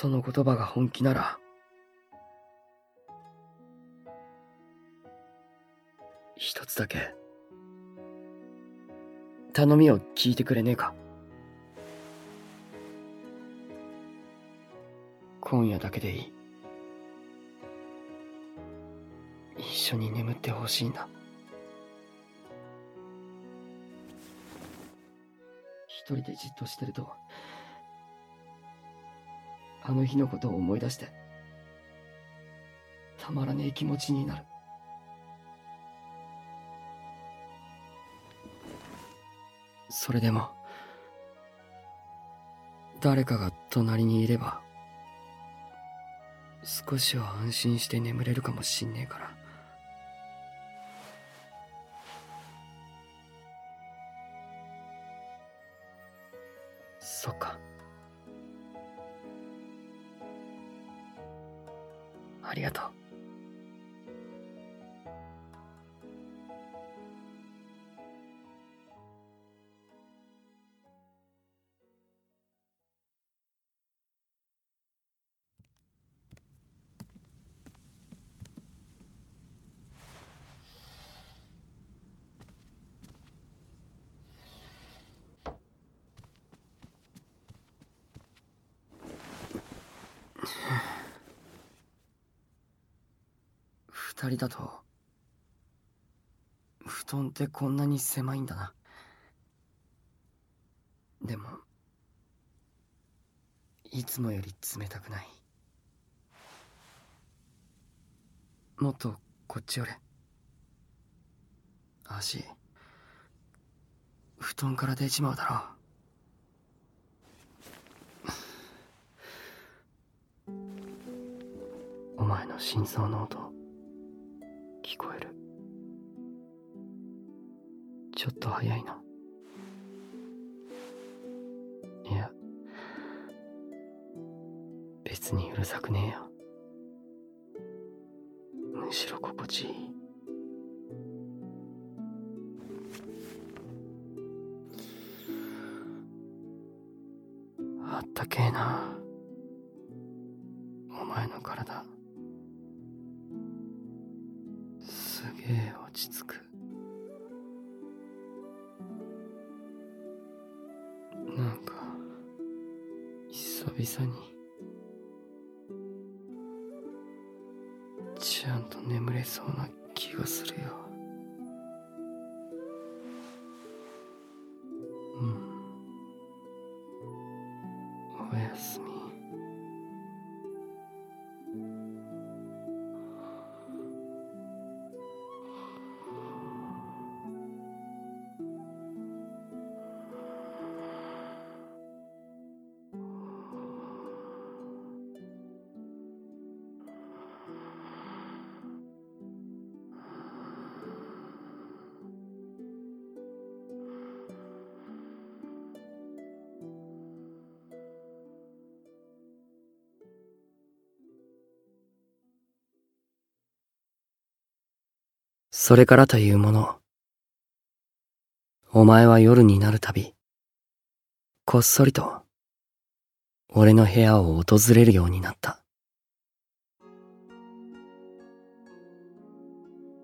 その言葉が本気なら一つだけ頼みを聞いてくれねえか。今夜だけでいい。一緒に眠ってほしいんだ。一人でじっとしてるとあの日のことを思い出してたまらねえ気持ちになる。それでも誰かが隣にいれば少しは安心して眠れるかもしんねえから。だと。布団ってこんなに狭いんだな。でもいつもより冷たくない。もっとこっち寄れ。足布団から出ちまうだろう。お前の真相の音。ちょっと早いな。いや別にうるさくねえよ。むしろ心地いい。それからというもの、お前は夜になるたび、こっそりと、俺の部屋を訪れるようになった。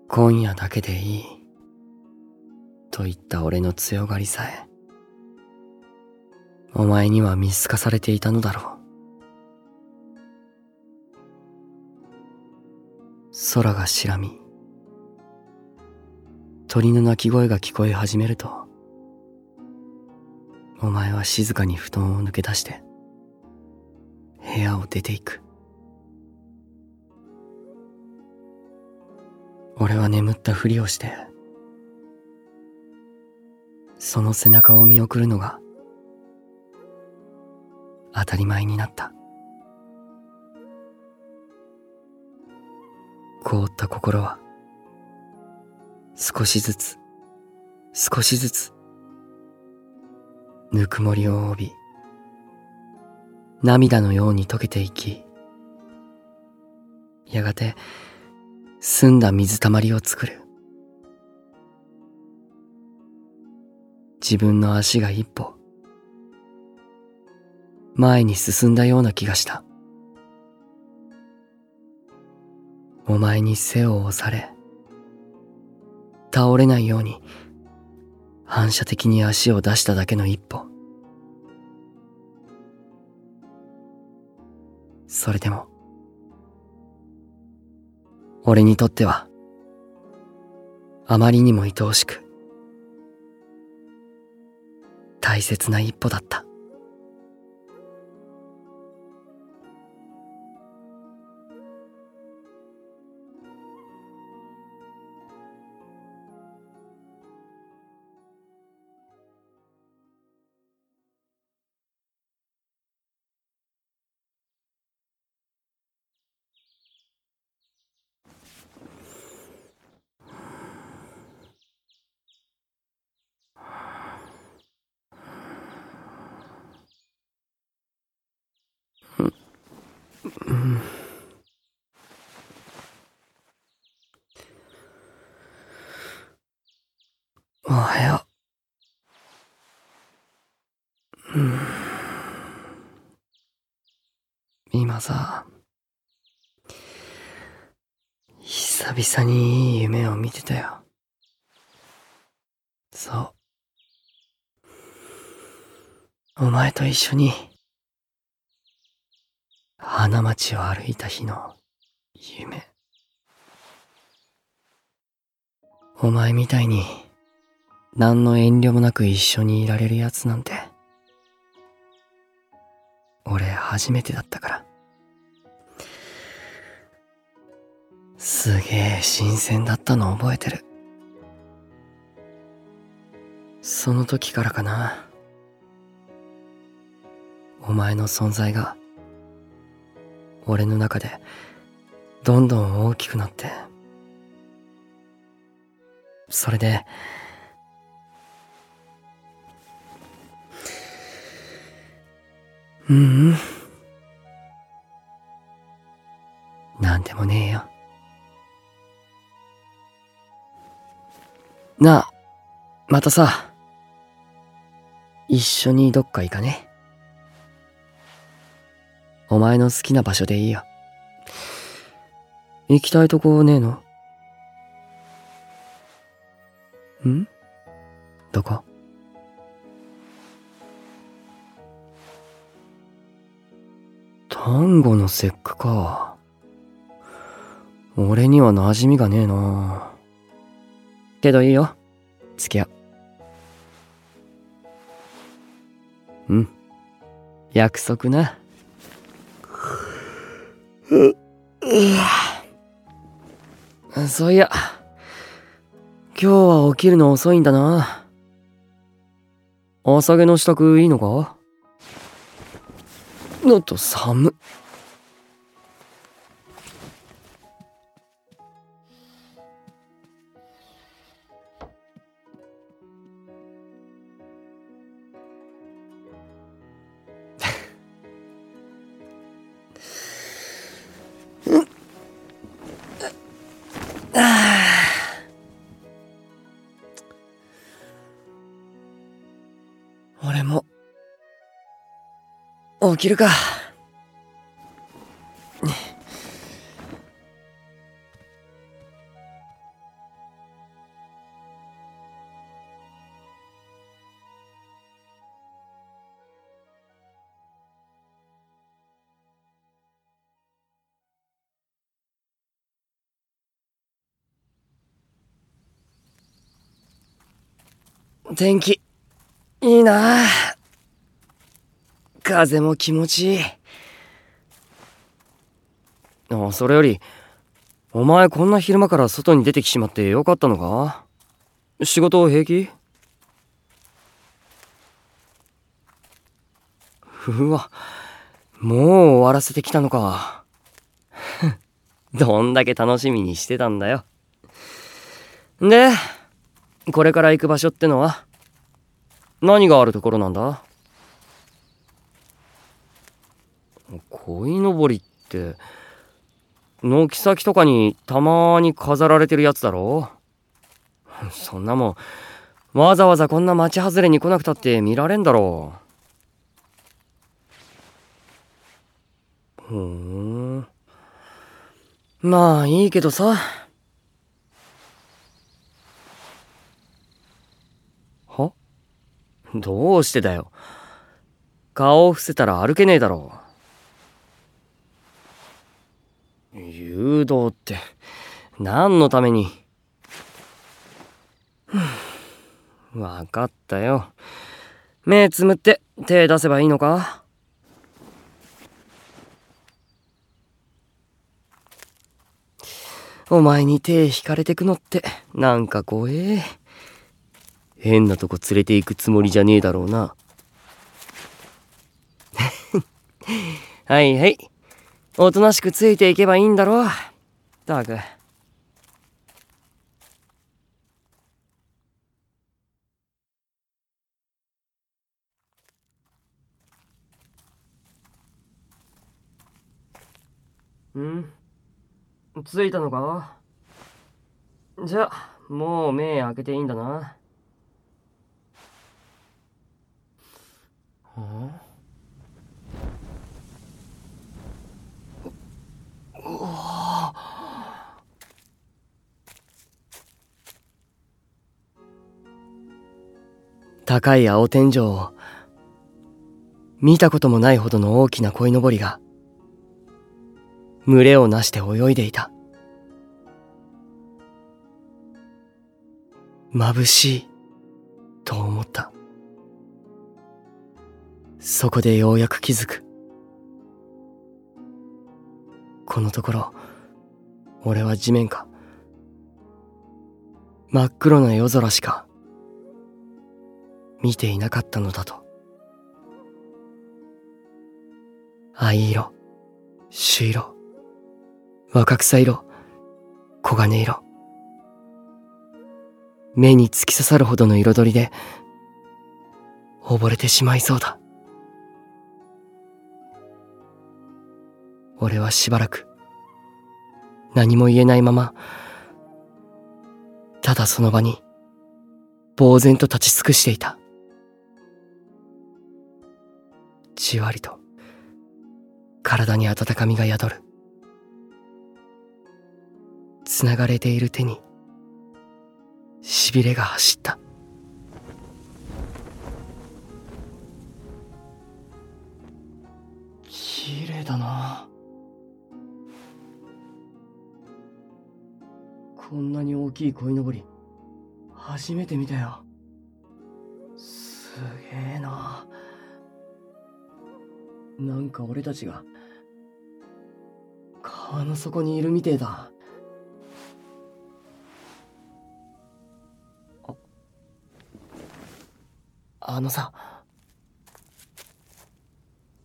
今夜だけでいい、と言った俺の強がりさえ、お前には見透かされていたのだろう。空が白み、鳥の鳴き声が聞こえ始めると、お前は静かに布団を抜け出して、部屋を出ていく。俺は眠ったふりをして、その背中を見送るのが、当たり前になった。凍った心は、少しずつ、少しずつ、ぬくもりを帯び、涙のように溶けていき、やがて、澄んだ水たまりを作る。自分の足が一歩、前に進んだような気がした。お前に背を押され、倒れないように反射的に足を出しただけの一歩。それでも俺にとってはあまりにも愛おしく大切な一歩だった。さ、久々にいい夢を見てたよ。そう。お前と一緒に、花街を歩いた日の夢。お前みたいに、何の遠慮もなく一緒にいられるやつなんて、俺初めてだったから。すげえ新鮮だったの覚えてる。その時からかな。お前の存在が、俺の中でどんどん大きくなってそれでうん？なんでもねえよなあまたさ一緒にどっか行かね。お前の好きな場所でいいよ。行きたいとこねえの？ん？どこ？丹後の節句か。俺には馴染みがねえな。けどいいよ。付き合う。うん。約束な。そういや。今日は起きるの遅いんだな。朝毛の支度いいのか？のと寒っ。俺も。起きるか。天気。いいな。風も気持ちいい。あそれよりお前こんな昼間から外に出てきちまってよかったのか？仕事平気？うわ。もう終わらせてきたのか。どんだけ楽しみにしてたんだよ。でこれから行く場所ってのは？何があるところなんだ？鯉のぼりって軒先とかにたまに飾られてるやつだろ？そんなもんわざわざこんな町外れに来なくたって見られんだろう。ふん。まあいいけどさ。どうしてだよ。顔を伏せたら歩けねえだろう。誘導って何のために。わかったよ。目つむって手出せばいいのか。お前に手引かれてくのってなんか怖え。変なとこ連れて行くつもりじゃねえだろうな。はいはい。おとなしくついていけばいいんだろう。たく。ん？着いたのか？じゃあもう目開けていいんだな。高い青天井を見たこともないほどの大きな鯉のぼりが群れをなして泳いでいた。眩しいと思った。そこでようやく気づく。このところ俺は地面か。真っ黒な夜空しか見ていなかったのだと。藍色朱色若草色黄金色。目に突き刺さるほどの彩りで溺れてしまいそうだ。俺はしばらく。何も言えないままただその場に呆然と立ち尽くしていた。じわりと体に温かみが宿る。つながれている手にしびれが走った。綺麗だな。こんなに大きい鯉のぼり初めて見たよ。すげえな。なんか俺たちが川の底にいるみてえだ。ああのさ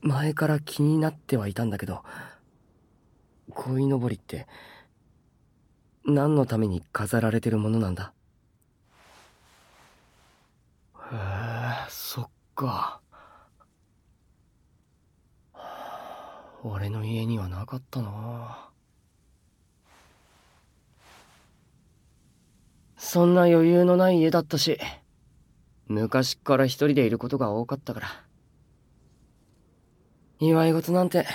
前から気になってはいたんだけど鯉のぼりって何のために飾られてるものなんだ？へえそっか。俺の家にはなかったな。そんな余裕のない家だったし昔っから一人でいることが多かったから。祝い事なんて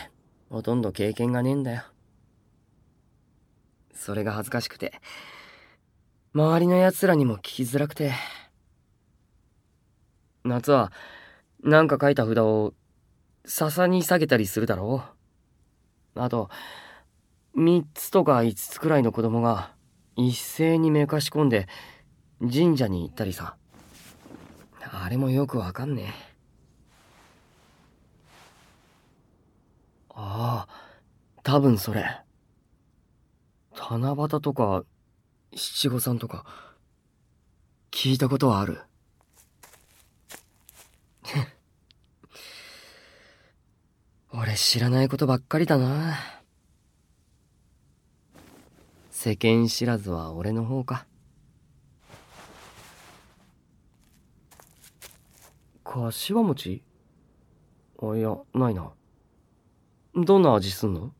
ほとんど経験がねえんだよ。それが恥ずかしくて。周りの奴らにも聞きづらくて。夏はなんか書いた札を笹に下げたりするだろう。あと3つとか5つくらいの子供が一斉にめかし込んで神社に行ったりさ。あれもよくわかんねえ。ああ多分それ。七夕とか七五三とか聞いたことはある。俺知らないことばっかりだな。世間知らずは俺の方か。柏餅？あいやないな。どんな味すんの？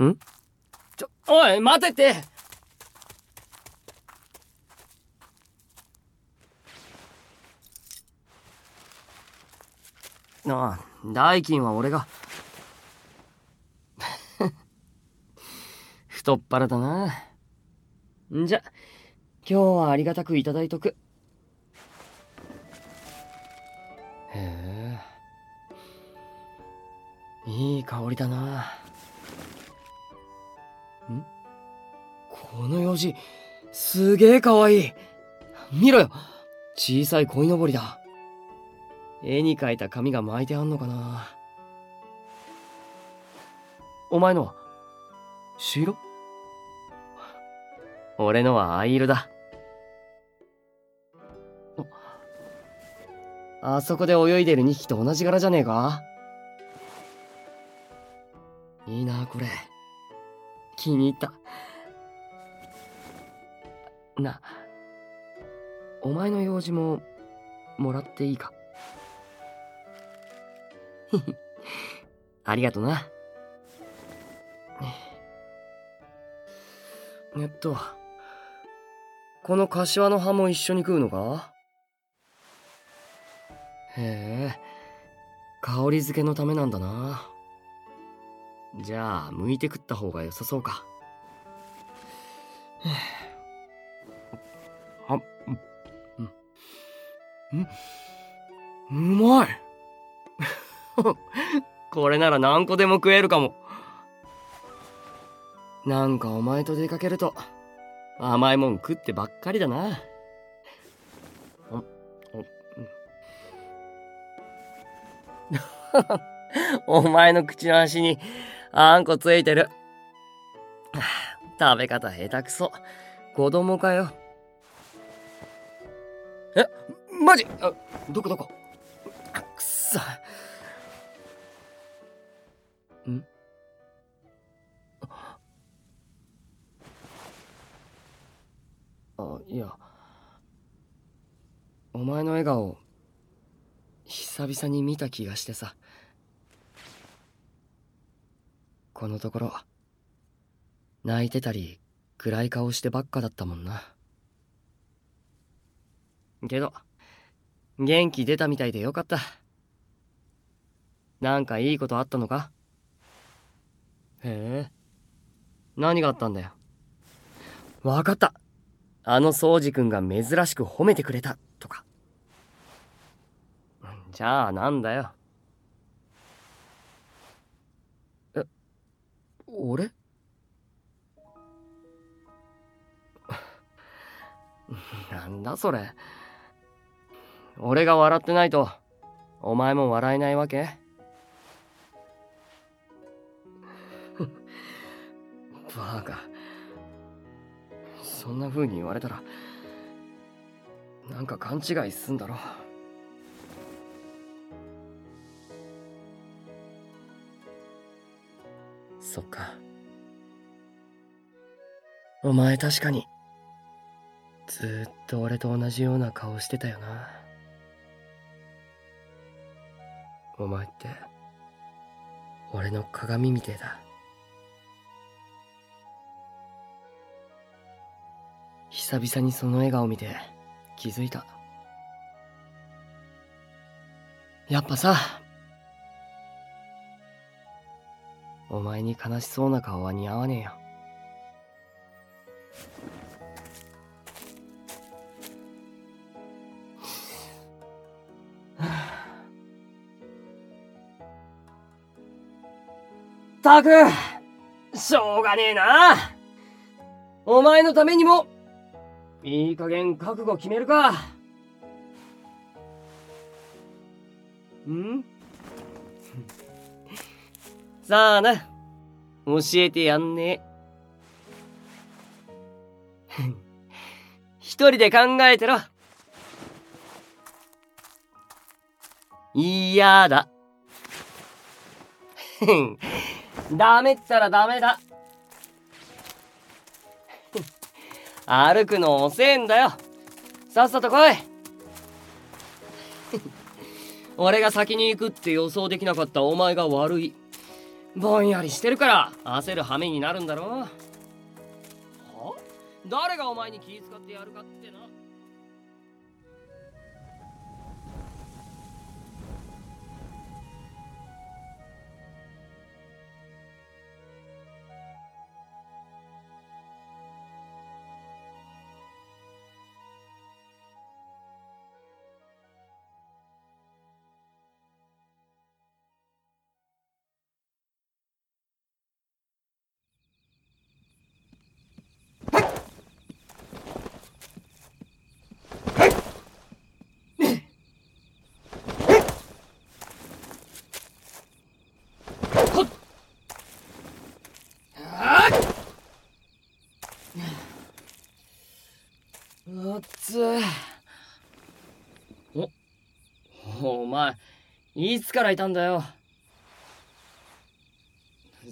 ん？ちょおい待てって。ああ代金は俺が。太っ腹だな。んじゃ今日はありがたくいただいとく。へえ。いい香りだなん？この用紙すげえかわいい。見ろよ。小さい鯉のぼりだ。絵に描いた紙が巻いてあんのかな。お前のは？白俺のは藍色だ。あそこで泳いでる2匹と同じ柄じゃねえか？いいなこれ。気に入った。なお前の用事ももらっていいか？ありがとな。えっと、この柏の葉も一緒に食うのか？へえ、香り付けのためなんだな。じゃあ、剥いて食った方が良さそうか。は、うん、うん、うまい これなら何個でも食えるかも。なんかお前と出かけると甘いもん食ってばっかりだな。お お前の口の端にあんこついてる。食べ方下手くそ。子供かよ。え、マジ？あ、どこどこ？くそ。ん？あ、いや。お前の笑顔、久々に見た気がしてさ。このところ。泣いてたり暗い顔してばっかだったもんな。けど元気出たみたいでよかった。なんかいいことあったのか？へえ。何があったんだよ？わかった。あの宗司君が珍しく褒めてくれたとか。じゃあなんだよ。俺？なんだそれ。俺が笑ってないとお前も笑えないわけ？バカ。そんな風に言われたらなんか勘違いすんだろ。そっか。お前確かにずっと俺と同じような顔してたよな。お前って俺の鏡みてえだ。久々にその笑顔見て気づいた。やっぱさお前に悲しそうな顔は似合わねえよ。たくしょうがねえな。お前のためにもいい加減覚悟決めるか。うん？さあな。教えてやんね。え一人で考えてろ。嫌だ。ダメったらダメだ。歩くの遅えんだよ。さっさと来い。俺が先に行くって予想できなかったお前が悪い。ぼんやりしてるから焦る羽目になるんだろは？誰がお前に気遣ってやるかってな。つおお前いつからいたんだよ？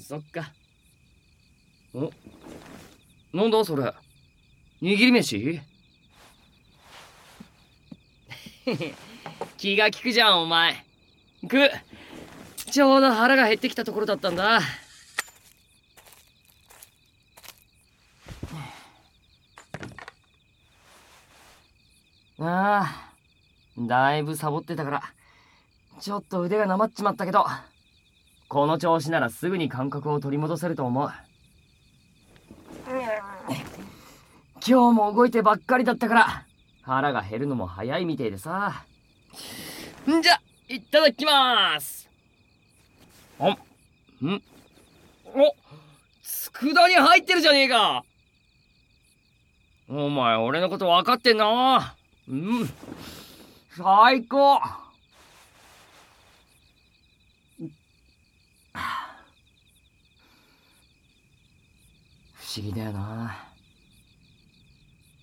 そっか。おなんだそれ？握り飯？気が利くじゃんお前。く。ちょうど腹が減ってきたところだったんだ。ああだいぶサボってたからちょっと腕がなまっちまったけどこの調子ならすぐに感覚を取り戻せると思う。今日も動いてばっかりだったから腹が減るのも早いみてえでさ。んじゃいただきます。あんん？お佃煮入ってるじゃねえか。お前俺のこと分かってんなうん。最高。不思議だよな。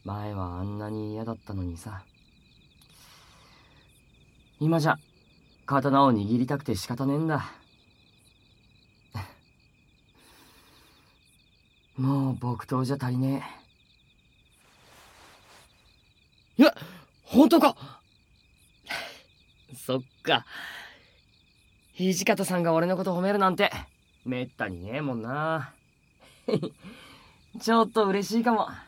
前はあんなに嫌だったのにさ。今じゃ刀を握りたくて仕方ねえんだ。もう木刀じゃ足りねえ。いや本当か？そっか。土方さんが俺のこと褒めるなんてめったにねえもんな。ちょっと嬉しいかも。あ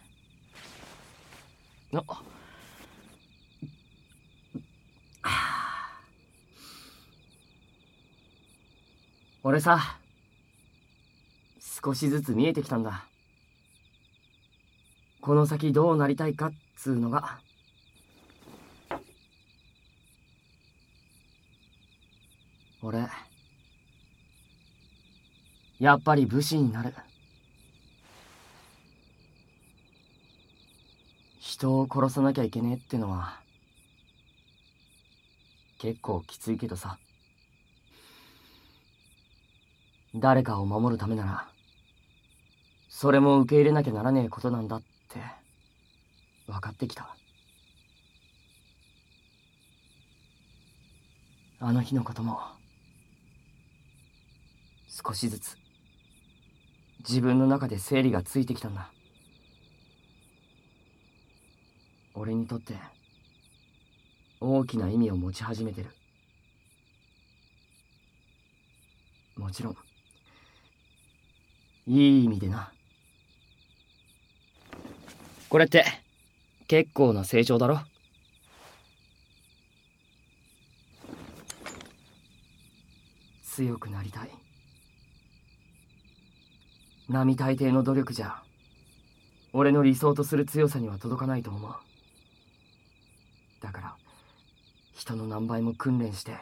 俺さ少しずつ見えてきたんだ。この先どうなりたいかっつうのが俺やっぱり武士になる。人を殺さなきゃいけねえってのは結構きついけどさ。誰かを守るためならそれも受け入れなきゃならねえことなんだって分かってきた。あの日のことも少しずつ。自分の中で整理がついてきたんだ。俺にとって大きな意味を持ち始めてる。もちろんいい意味でな。これって結構な成長だろ？強くなりたい。並大抵の努力じゃ俺の理想とする強さには届かないと思う。だから人の何倍も訓練して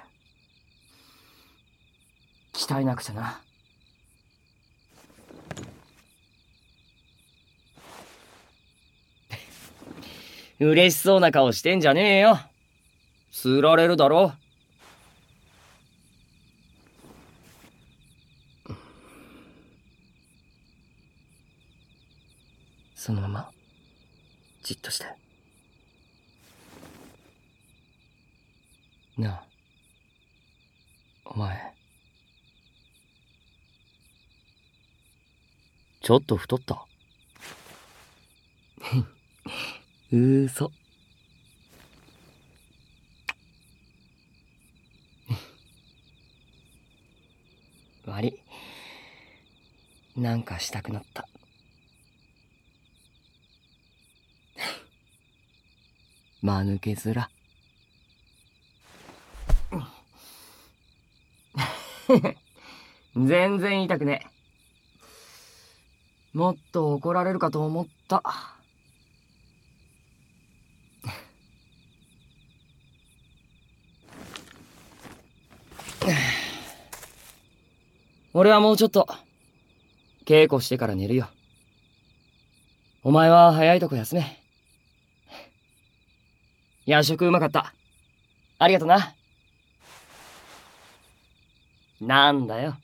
鍛えなくちゃな。嬉しそうな顔してんじゃねえよ。すられるだろ。そのまま。じっとして。なあ。お前。ちょっと太った？うそ 悪い。なんかしたくなった。間抜け面 全然痛くねえ。もっと怒られるかと思った。俺はもうちょっと稽古してから寝るよ。お前は早いとこ休め。夜食うまかった。ありがとな。なんだよ。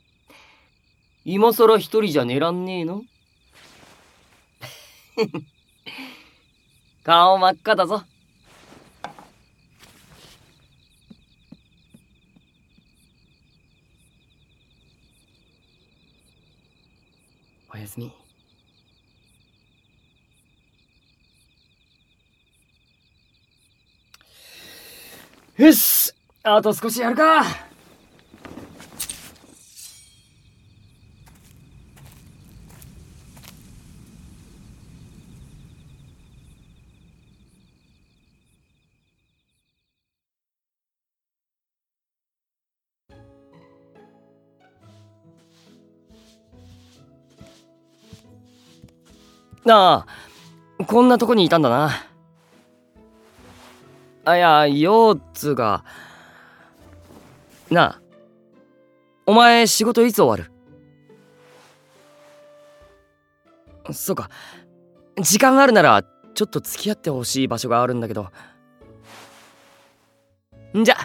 今更一人じゃ寝らんねえの？顔真っ赤だぞ。おやすみ。よしあと少しやるかなあこんなとこにいたんだな。あいやようつがなあ。お前仕事いつ終わる？そうか。時間があるならちょっと付き合ってほしい場所があるんだけど。んじゃ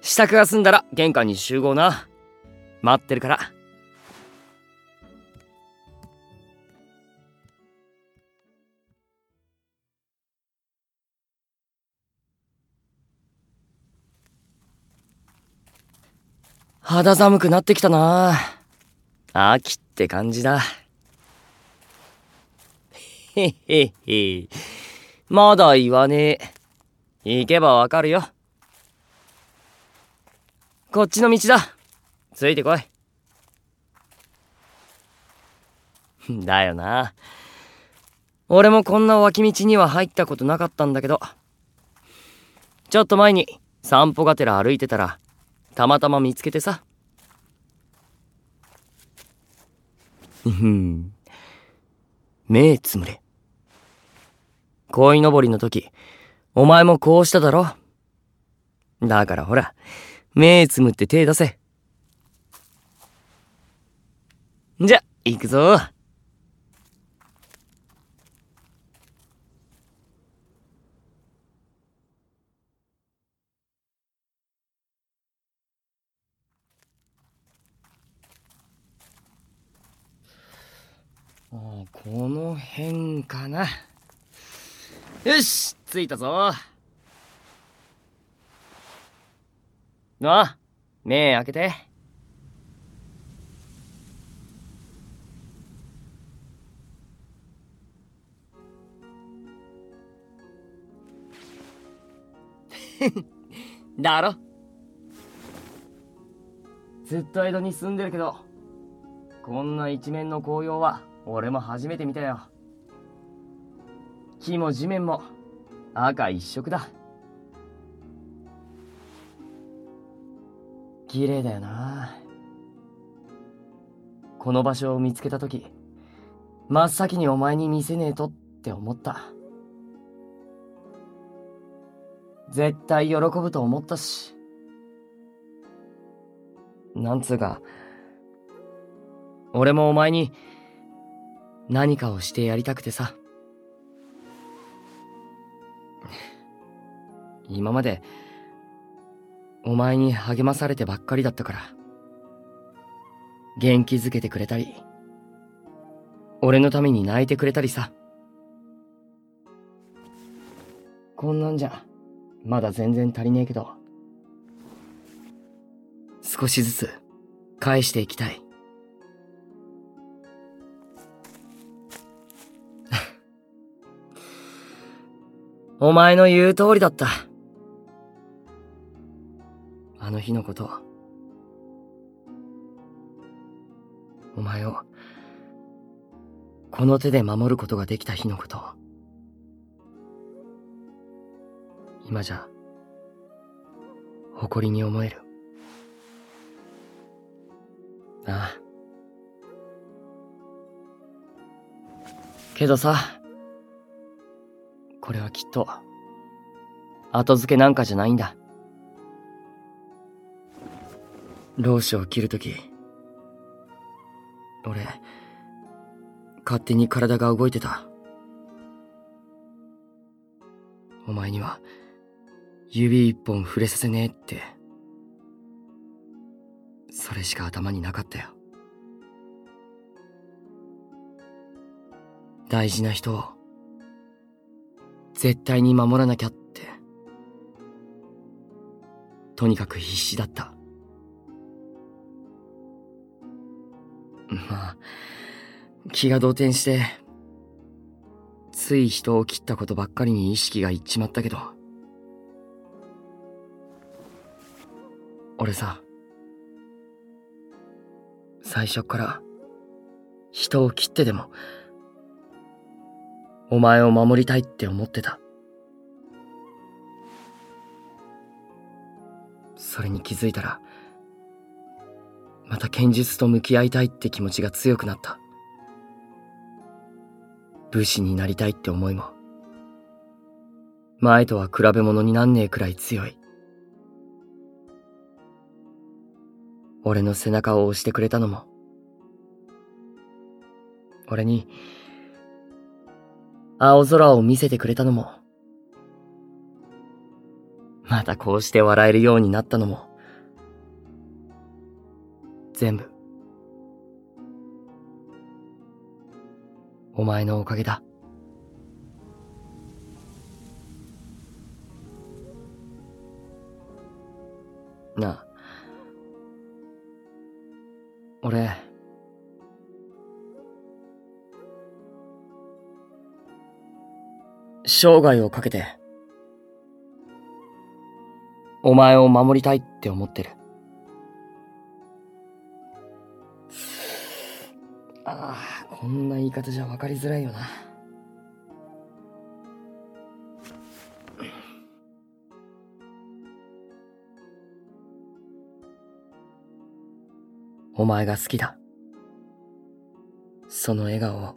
支度が済んだら玄関に集合な。待ってるから。肌寒くなってきたな秋って感じだ。へへへ。まだ言わねえ。行けばわかるよ。こっちの道だついてこいだよな俺もこんな脇道には入ったことなかったんだけどちょっと前に散歩がてら歩いてたらたまたま見つけてさ。うん。目つむれ。鯉のぼりの時お前もこうしただろ。だからほら目つむって手出せ。じゃ行くぞあこの辺かな。よし着いたぞ。あ目開けて。だろ。ずっと江戸に住んでるけどこんな一面の紅葉は俺も初めて見たよ。木も地面も赤一色だ。綺麗だよな。この場所を見つけた時真っ先にお前に見せねえとって思った。絶対喜ぶと思ったし。なんつうか俺もお前に何かをしてやりたくてさ。今までお前に励まされてばっかりだったから。元気づけてくれたり。俺のために泣いてくれたりさ。こんなんじゃまだ全然足りねえけど。少しずつ返していきたい。お前の言う通りだった。あの日のこと。お前を、この手で守ることができた日のこと。今じゃ、誇りに思える。ああ。けどさ、これはきっと、後付けなんかじゃないんだ。老子を切るとき、俺、勝手に体が動いてた。お前には、指一本触れさせねえって、それしか頭になかったよ。大事な人を、絶対に守らなきゃって。とにかく必死だった。まあ、気が動転して、つい人を切ったことばっかりに意識がいっちまったけど。俺さ、最初から人を切ってでも、お前を守りたいって思ってた。それに気づいたら、また剣術と向き合いたいって気持ちが強くなった。武士になりたいって思いも、前とは比べ物になんねえくらい強い。俺の背中を押してくれたのも、俺に、青空を見せてくれたのも、またこうして笑えるようになったのも、全部、お前のおかげだ。なあ、俺、生涯をかけて、お前を守りたいって思ってる。ああ、こんな言い方じゃ分かりづらいよな。お前が好きだ。その笑顔を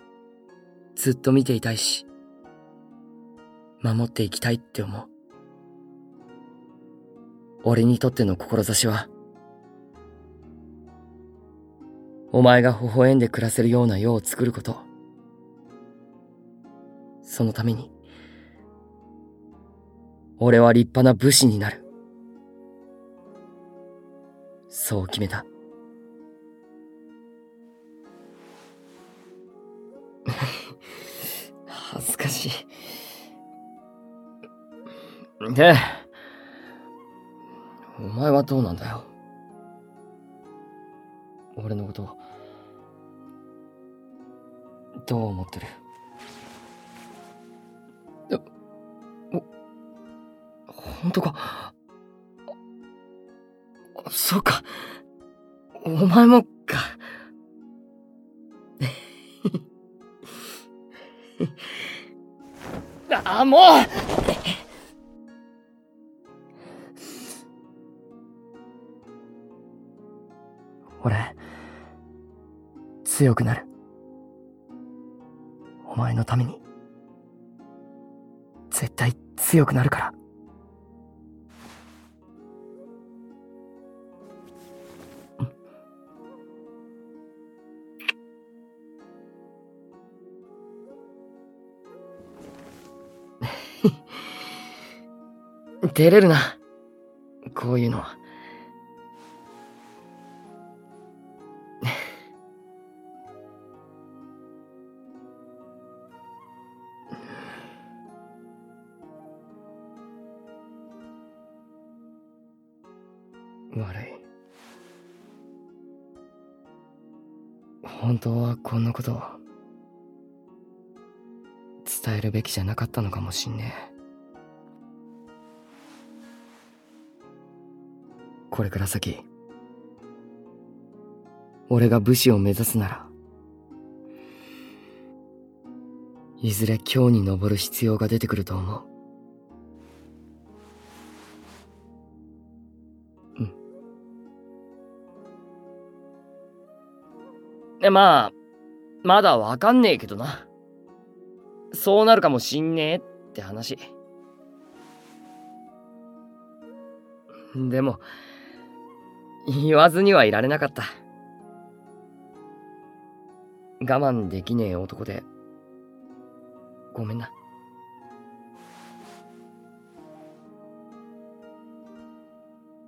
ずっと見ていたいし。守っていきたいって思う俺にとっての志はお前が微笑んで暮らせるような世を作ること。そのために、俺は立派な武士になる。そう決めた。恥ずかしい。で、お前はどうなんだよ。俺のことどう思ってる？お本当か？そうか。お前もか。あもう強くなる。お前のために絶対強くなるから。照れるな。こういうのは。当はこんなこと伝えるべきじゃなかったのかもしんねえ。これから先俺が武士を目指すならいずれ今日に登る必要が出てくると思う。まあ、まだわかんねえけどな。そうなるかもしんねえって話。でも、言わずにはいられなかった。我慢できねえ男で、ごめんな。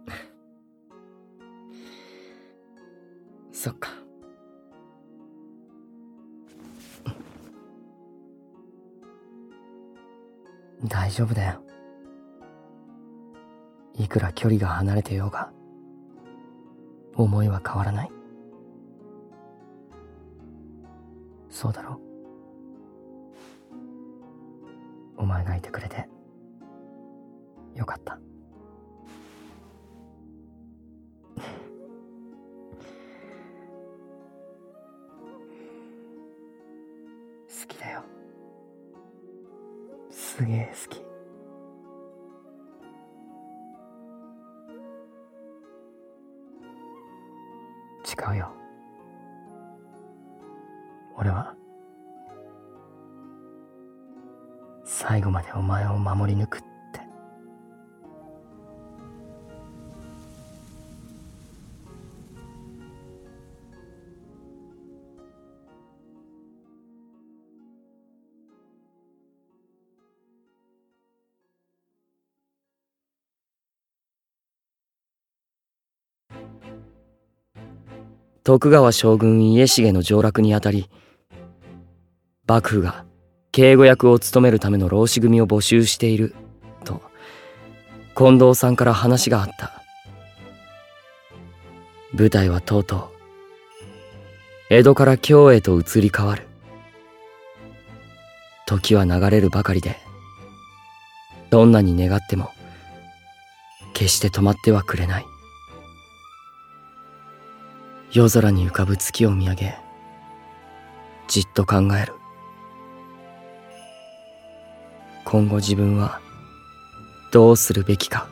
そっか。大丈夫だよ。いくら距離が離れてようが、思いは変わらない。そうだろお前がいてくれて、よかった。すげえ好き。違うよ。俺は最後までお前を守り抜く徳川将軍家重の上洛にあたり幕府が警護役を務めるための浪士組を募集していると近藤さんから話があった。舞台はとうとう江戸から京へと移り変わる。時は流れるばかりでどんなに願っても決して止まってはくれない。夜空に浮かぶ月を見上げじっと考える。今後自分はどうするべきか。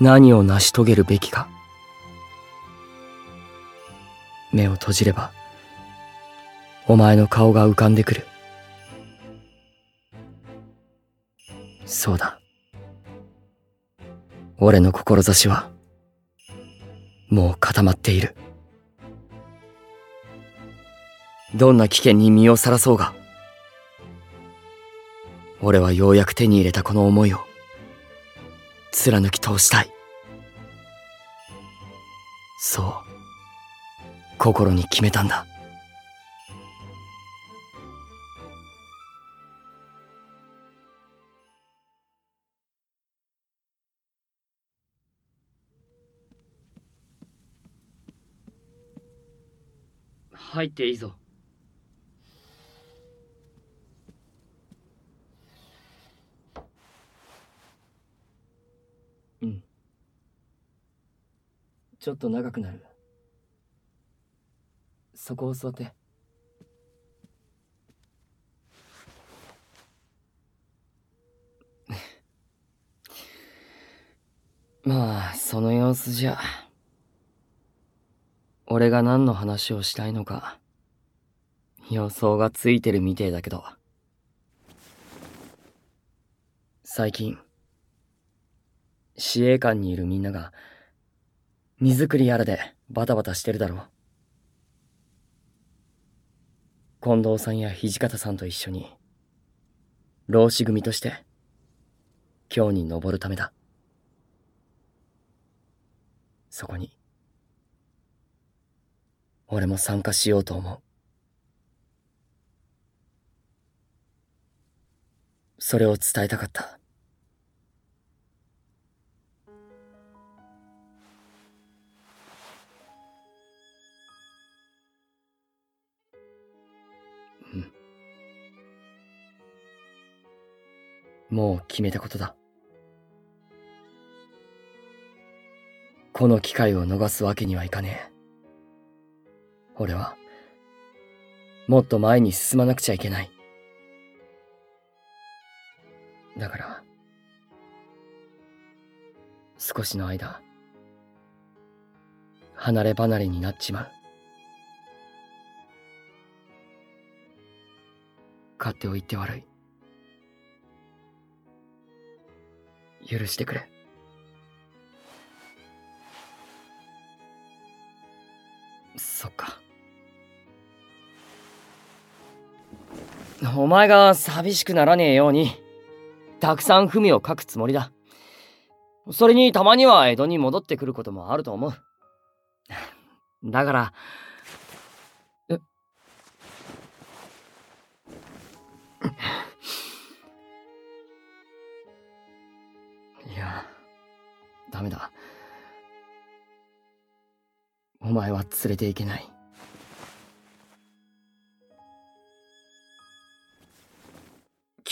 何を成し遂げるべきか。目を閉じればお前の顔が浮かんでくる。そうだ。俺の志はもう固まっている。どんな危険に身をさらそうが俺はようやく手に入れたこの思いを貫き通したい。そう心に決めたんだ。入っていいぞ。うん。ちょっと長くなる。そこを座って。まあその様子じゃ俺が何の話をしたいのか予想がついてるみてえだけど。最近司令官にいるみんなが荷造りやらでバタバタしてるだろう。近藤さんや土方さんと一緒に老子組として今日に登るためだ。そこに俺も参加しようと思うそれを伝えたかったもう決めたことだ。この機会を逃すわけにはいかねえ。俺は、もっと前に進まなくちゃいけない。だから、少しの間、離れ離れになっちまう。勝手を言って悪い。許してくれ。そっか。お前が寂しくならねえように、たくさん文を書くつもりだ。それにたまには江戸に戻ってくることもあると思う。だから、えいや、ダメだ。お前は連れて行けない。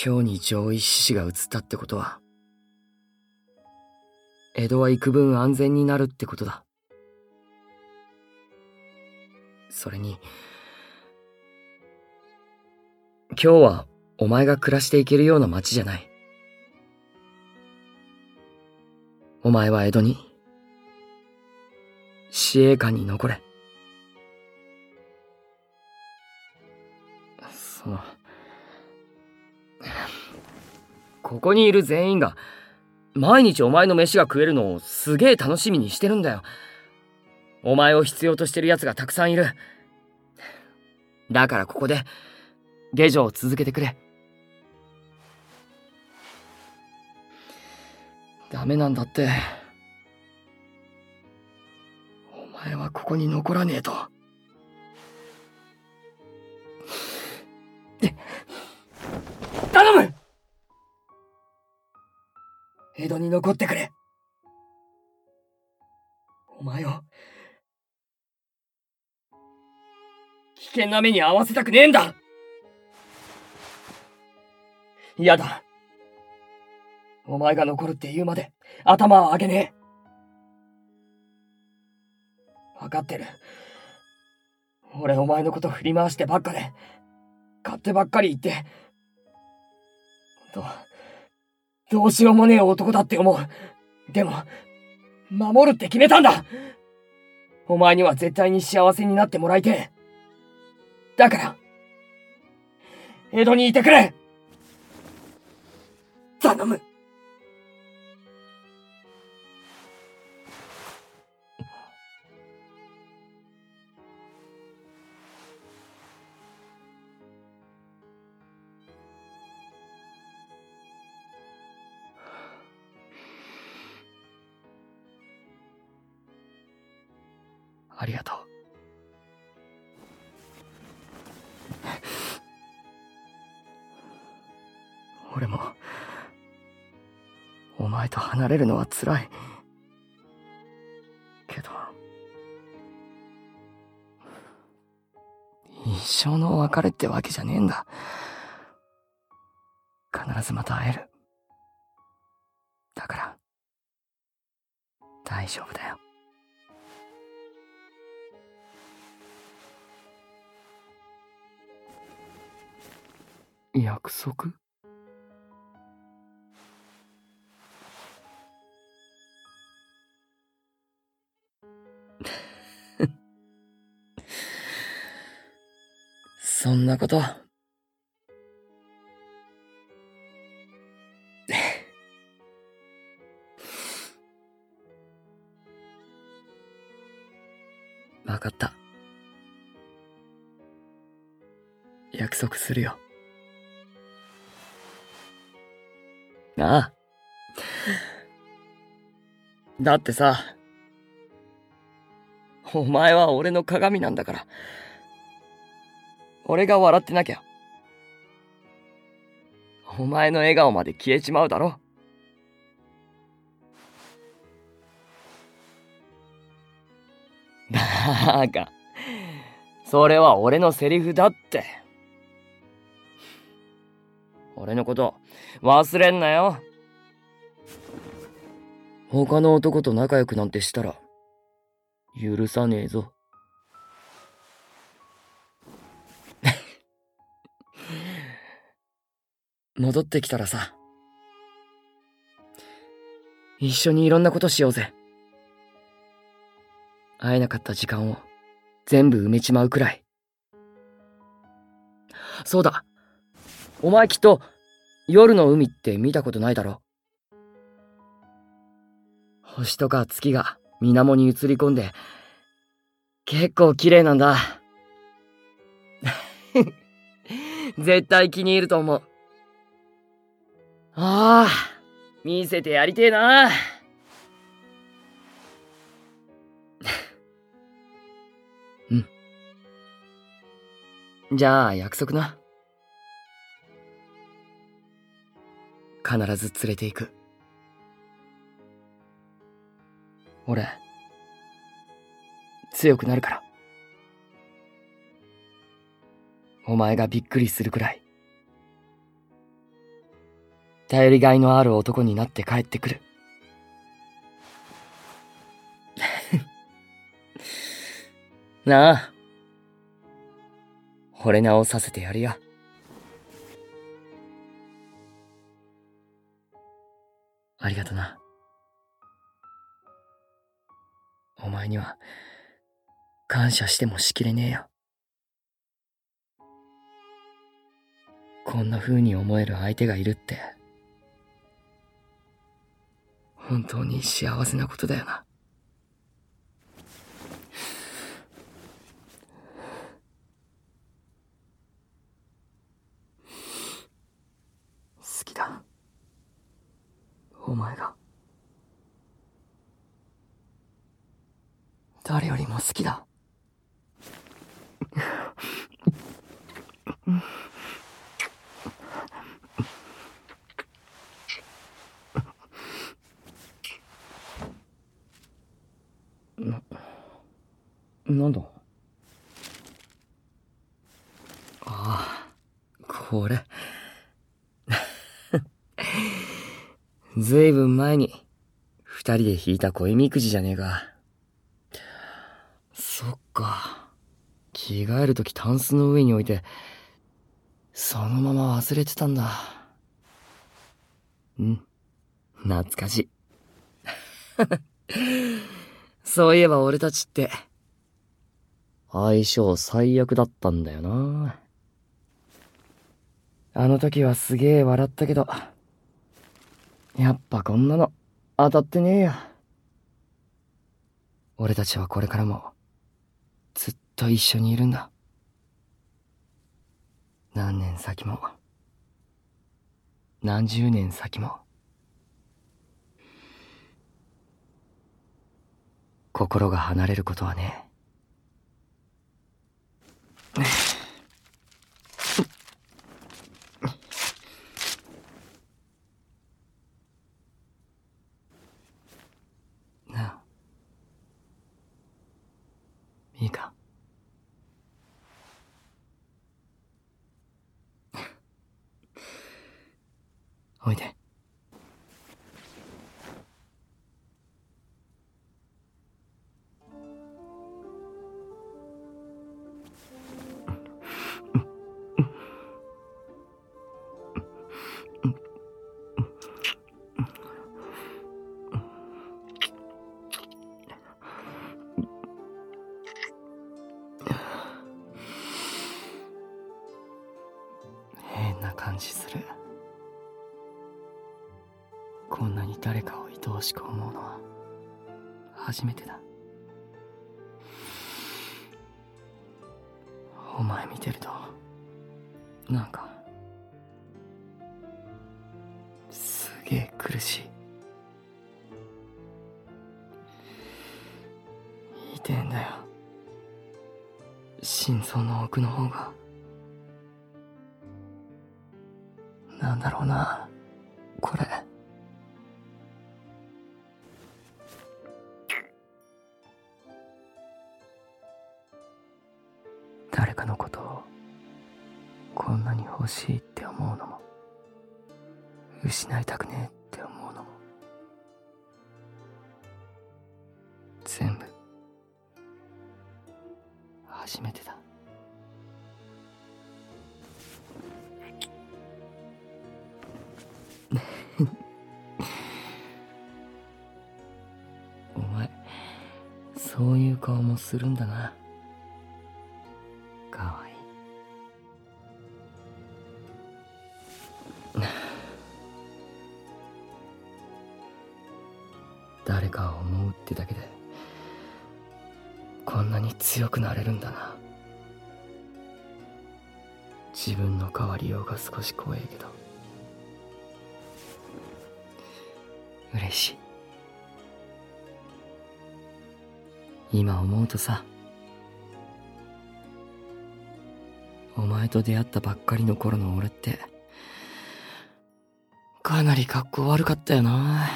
今日に上位志士が移ったってことは、江戸は幾分安全になるってことだ。それに、今日はお前が暮らしていけるような街じゃない。お前は江戸に、司令官に残れ。ここにいる全員が、毎日お前の飯が食えるのをすげえ楽しみにしてるんだよ。お前を必要としてる奴がたくさんいる。だからここで、下女を続けてくれ。ダメなんだって。お前はここに残らねえと。江戸に残ってくれ。お前を、危険な目に遭わせたくねえんだ嫌だ。お前が残るって言うまで頭を上げねえ。わかってる。俺お前のこと振り回してばっかで、勝手ばっかり言って、ど、どうしようもねえ男だって思う。でも、守るって決めたんだお前には絶対に幸せになってもらいてえ。だから、江戸にいてくれ頼む離れるのは辛い。けど、一生の別れってわけじゃねえんだ。必ずまた会える。だから、大丈夫だよ。約束？そんなこと。わかった。約束するよ。ああ。だってさ、お前は俺の鏡なんだから。俺が笑ってなきゃ。お前の笑顔まで消えちまうだろ。バカ。それは俺のセリフだって。俺のこと忘れんなよ。他の男と仲良くなんてしたら、許さねえぞ。戻ってきたらさ、一緒にいろんなことしようぜ。会えなかった時間を全部埋めちまうくらい。そうだ。お前きっと夜の海って見たことないだろ星とか月が水面に映り込んで、結構綺麗なんだ。絶対気に入ると思う。ああ、見せてやりてえな。うん。じゃあ約束な。必ず連れて行く。俺、強くなるから。お前がびっくりするくらい、頼りがいのある男になって帰ってくる。なあ、惚れ直させてやるよ。ありがとな。お前には、感謝してもしきれねえよ。こんな風に思える相手がいるって、本当に幸せなことだよな。好きだ。お前が誰よりも好きだな、なんだ？ああ、これ。ずいぶん前に、二人で引いた恋みくじじゃねえか。そっか。着替えるときタンスの上に置いてそのまま忘れてたんだうん懐かしい そういえば俺たちって。相性最悪だったんだよな。あの時はすげえ笑ったけどやっぱこんなの当たってねえよ。俺たちはこれからもずっと一緒にいるんだ。何年先も何十年先も。心が離れることはね。なあ。いいか。おいで。お前。そういう顔もするんだな。かわいい。誰かを思うってだけでこんなに強くなれるんだな。自分の変わりようが少し怖いけど。嬉しい。今思うとさお前と出会ったばっかりの頃の俺ってかなり格好悪かったよな。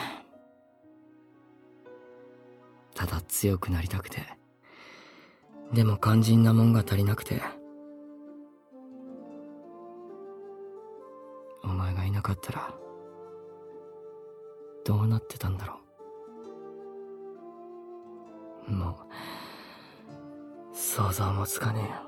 ただ強くなりたくてでも肝心なもんが足りなくてお前がいなかったらどうなってたんだろう。もう想像もつかねえよ。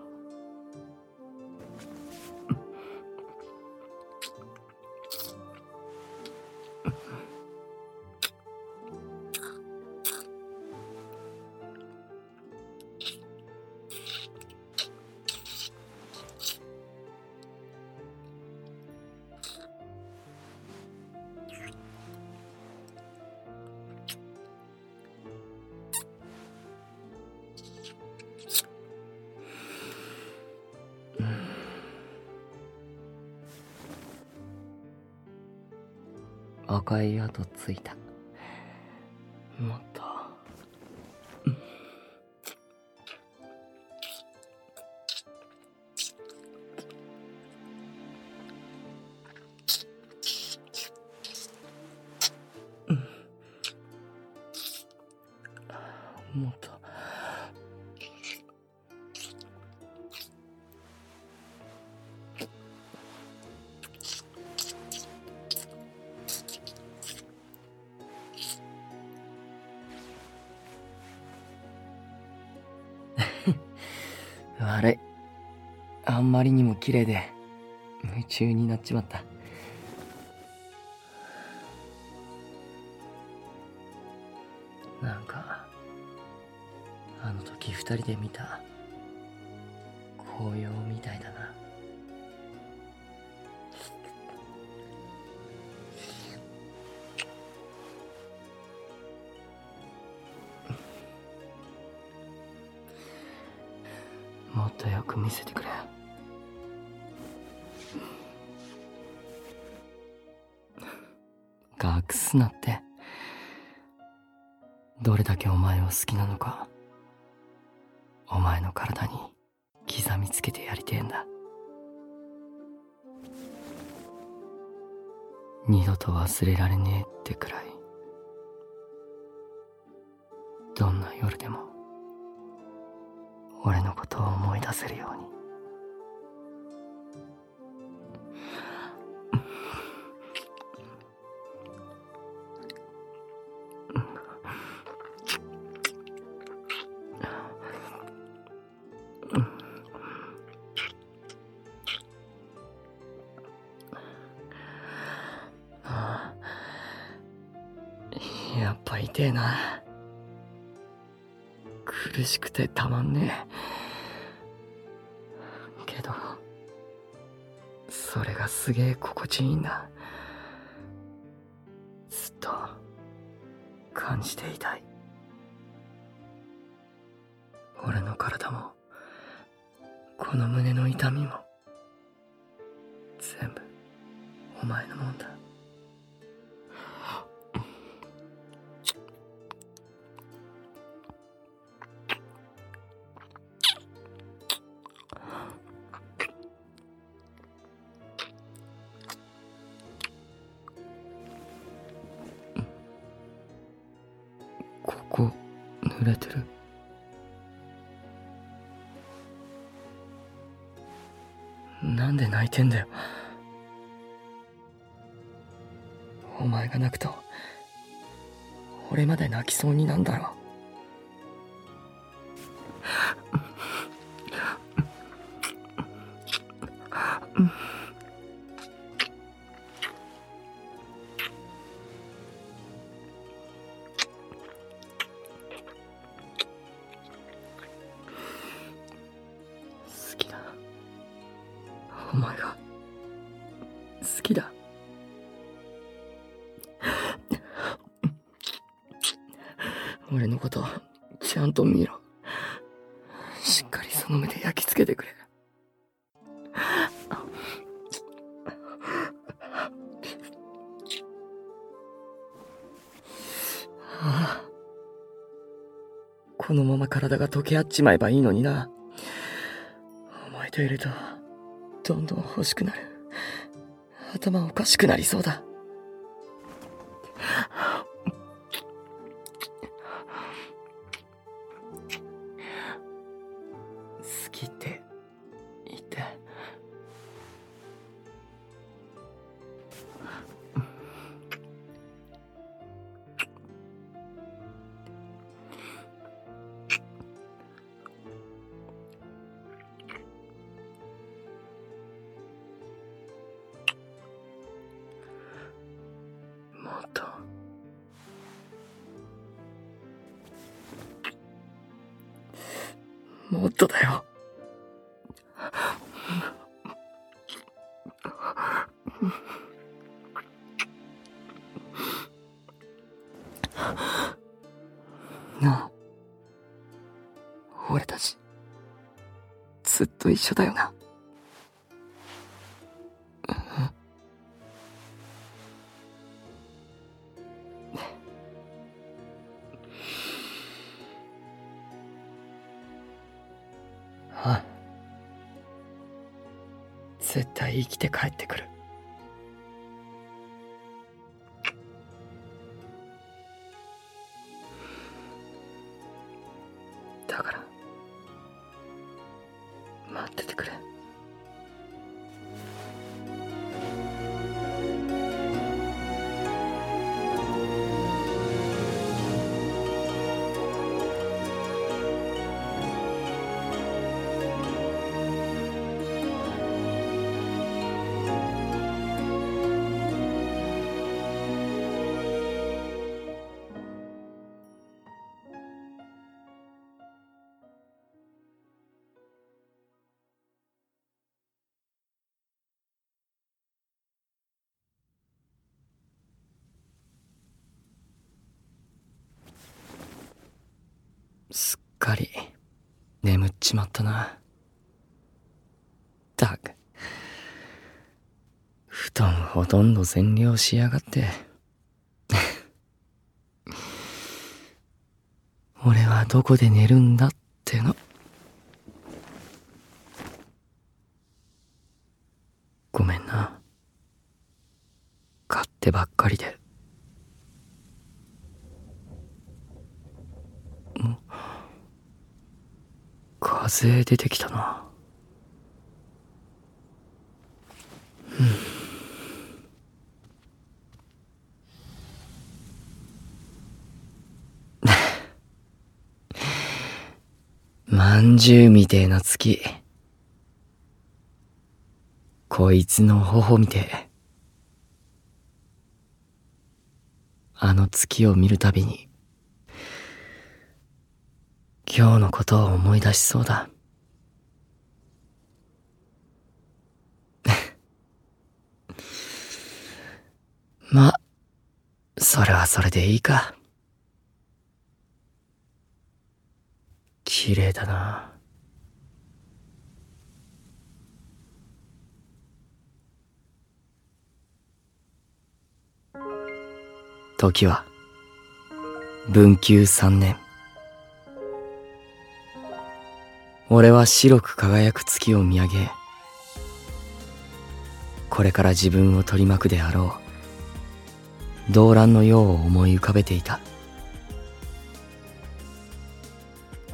まりにも綺麗で夢中になっちまった。なんかあの時二人で見た好きなのか？お前の体に刻みつけてやりてえんだ。二度と忘れられねえなんで泣いてんだよ。お前が泣くと俺まで泣きそうになんだろ体が溶け合っちまえばいいのにな。お前といるとどんどん欲しくなる。頭おかしくなりそうだ。ちまったな。たく布団ほとんど占領しやがって。俺はどこで寝るんだってのごめんな勝手ばっかりで風出てきたなうん まんじゅうみてえな月。こいつの頬見てえ。あの月を見るたびに、今日のことを思い出しそうだ。ま、それはそれでいいか。綺麗だな。時は、文久三年。俺は白く輝く月を見上げ、これから自分を取り巻くであろう、動乱の世を思い浮かべていた。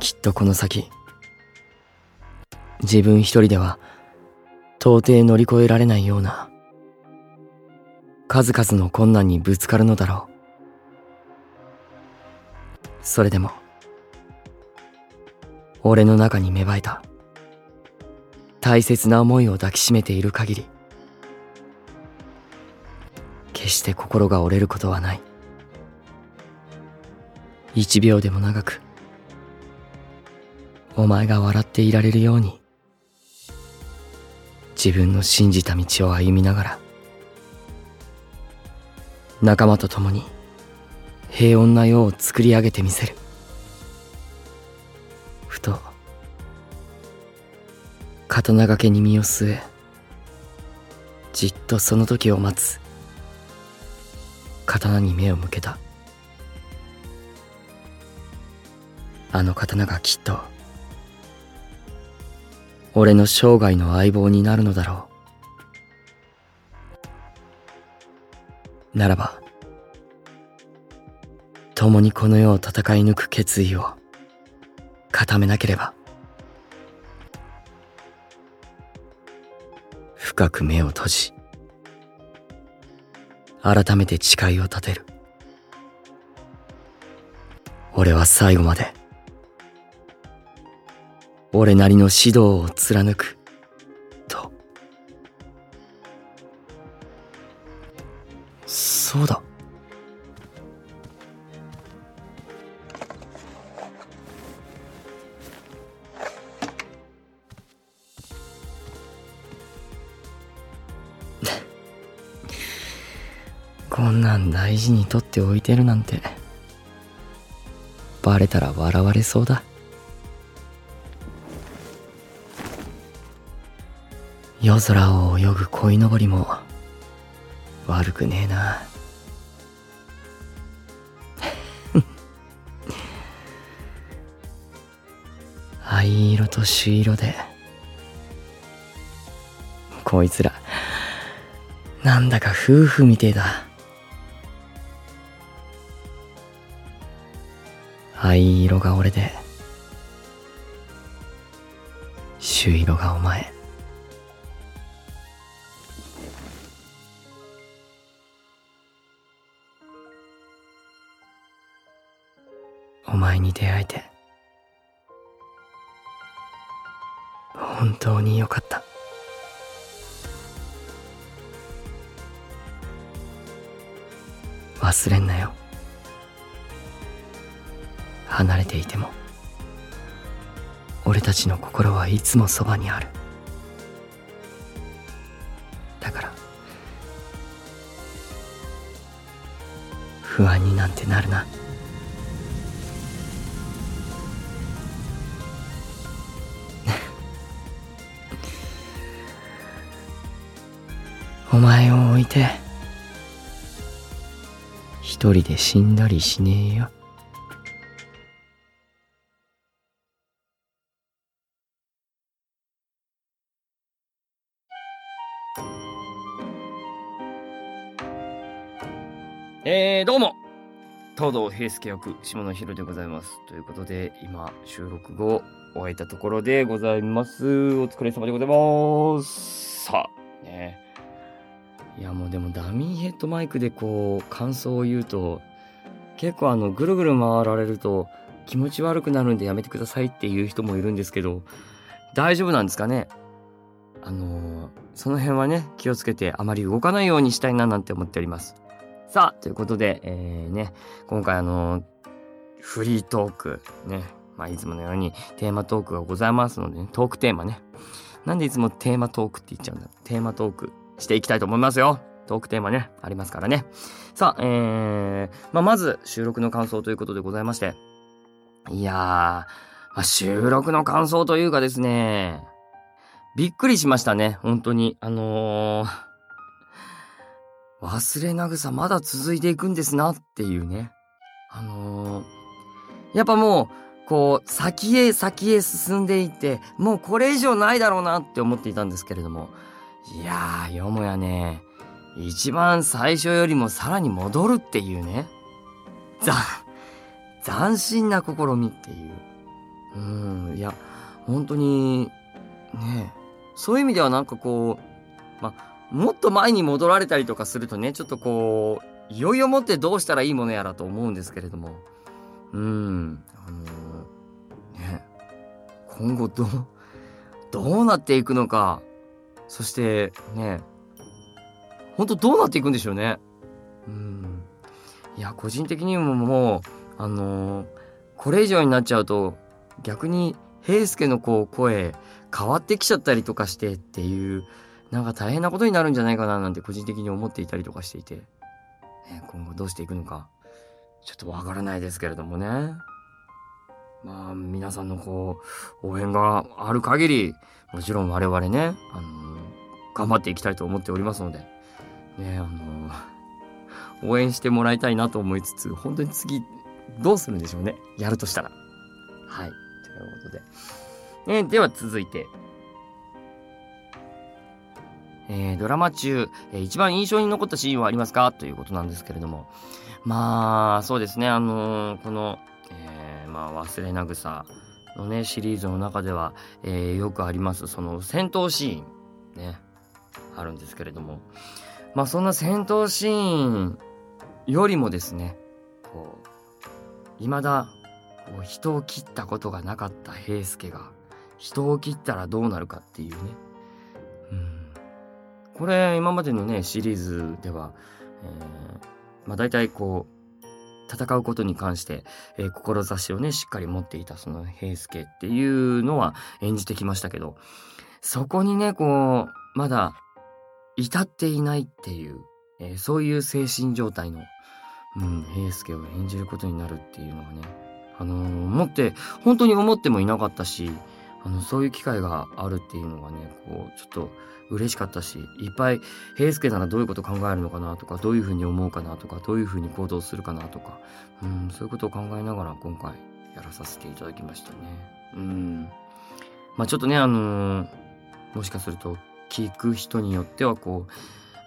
きっとこの先、自分一人では到底乗り越えられないような、数々の困難にぶつかるのだろう。それでも、俺の中に芽生えた。大切な思いを抱きしめている限り決して心が折れることはない。一秒でも長くお前が笑っていられるように自分の信じた道を歩みながら仲間と共に平穏な世を作り上げてみせる。と刀掛けに身を据えじっとその時を待つ刀に目を向けた。あの刀がきっと俺の生涯の相棒になるのだろう。ならば共にこの世を戦い抜く決意を固めなければ。深く目を閉じ改めて誓いを立てる。俺は最後まで俺なりの指導を貫くと。そうだ。こんなん大事にとっておいてるなんて。バレたら笑われそうだ。夜空を泳ぐ鯉のぼりも悪くねえな。藍色と朱色でこいつらなんだか夫婦みてえだ。灰色が俺で朱色がお前。お前に出会えて本当によかった。忘れんなよ。離れていても俺たちの心はいつもそばにある。だから不安になんてなるな。お前を置いて一人で死んだりしねえよ。えー、どうも。東堂平介役下野紘でございます。ということで今収録後終えたところでございます。お疲れ様でございます。さあね。いやもうでもダミーヘッドマイクでこう感想を言うと結構あのぐるぐる回られると気持ち悪くなるんでやめてくださいっていう人もいるんですけど大丈夫なんですかね。あのー、その辺はね気をつけてあまり動かないようにしたいななんて思っております。さあ、ということで、えー、ね、今回あのー、フリートーク、ね、まあ、いつものようにテーマトークがございますので、ね、トークテーマね。なんでいつもテーマトークって言っちゃうんだ？テーマトークしていきたいと思いますよ。トークテーマね、ありますからね。さあ、えー、まあ、まず収録の感想ということでございまして。いやー、まあ、収録の感想というかですね、びっくりしましたね、本当に。あのー忘れなぐさまだ続いていくんですなっていうね。あのー、やっぱもう、こう、先へ先へ進んでいって、もうこれ以上ないだろうなって思っていたんですけれども、いやー、よもやね、一番最初よりもさらに戻るっていうね、ざ斬新な試みっていう。うん、いや、本当に、ね、そういう意味ではなんかこう、まあ、もっと前に戻られたりとかするとね、ちょっとこう、いよいよもってどうしたらいいものやらと思うんですけれども、うん、あのー、ね、今後ど、どうなっていくのか、そしてね、ほんとどうなっていくんでしょうね。うん。いや、個人的にももう、あのー、これ以上になっちゃうと、逆に、平介のこう声変わってきちゃったりとかしてっていう、なんか大変なことになるんじゃないかななんて個人的に思っていたりとかしていて、ね、今後どうしていくのか、ちょっとわからないですけれどもね。まあ、皆さんのこう、応援がある限り、もちろん我々ね、あのー、頑張っていきたいと思っておりますので、ね、あのー、応援してもらいたいなと思いつつ、本当に次、どうするんでしょうね。やるとしたら。はい。ということで。えー、では続いて、えー、ドラマ中、えー、一番印象に残ったシーンはありますか？ということなんですけれども。まあ、そうですね、あのー、この、えー、まあ、忘れなぐさのね、シリーズの中では、えー、よくあります、その戦闘シーン、ね、あるんですけれども。まあ、そんな戦闘シーンよりもですね、こう、未だ、人を切ったことがなかった平助が、人を切ったらどうなるかっていうね、これ今までのねシリーズでは、えー、まあ大体こう戦うことに関して、えー、志をねしっかり持っていたその平助っていうのは演じてきましたけどそこにねこうまだ至っていないっていう、えー、そういう精神状態の、うん、平助を演じることになるっていうのはねあのー、思って本当に思ってもいなかったしあのそういう機会があるっていうのがねこうちょっと嬉しかったしいっぱい平介ならどういうこと考えるのかなとかどういうふうに思うかなとかどういうふうに行動するかなとか、うん、そういうことを考えながら今回やらさせていただきましたね。うんまあ、ちょっとねあのー、もしかすると聞く人によってはこう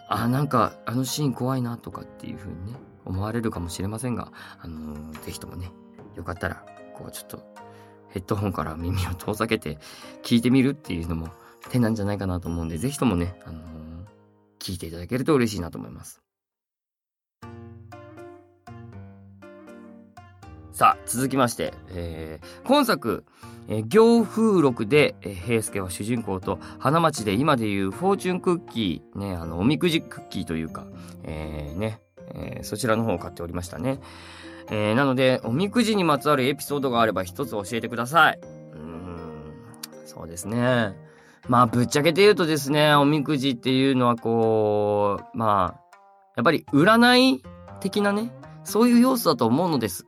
あなんかあのシーン怖いなとかっていうふうにね思われるかもしれませんが、あのー、ぜひともねよかったらこうちょっとヘッドホンから耳を遠ざけて聞いてみるっていうのも手なんじゃないかなと思うんで、ぜひともね、あのー、聞いていただけると嬉しいなと思います。さあ、続きまして、えー、今作、えー、行風録で、えー、平助は主人公と花町で今でいうフォーチュンクッキー、ね、あの、おみくじクッキーというか、えー、ね、えー、そちらの方を買っておりましたね。えー、なので、おみくじにまつわるエピソードがあれば一つ教えてください。うん、そうですね。まあ、ぶっちゃけて言うとですね、おみくじっていうのはこう、まあ、やっぱり占い的なね、そういう要素だと思うのです。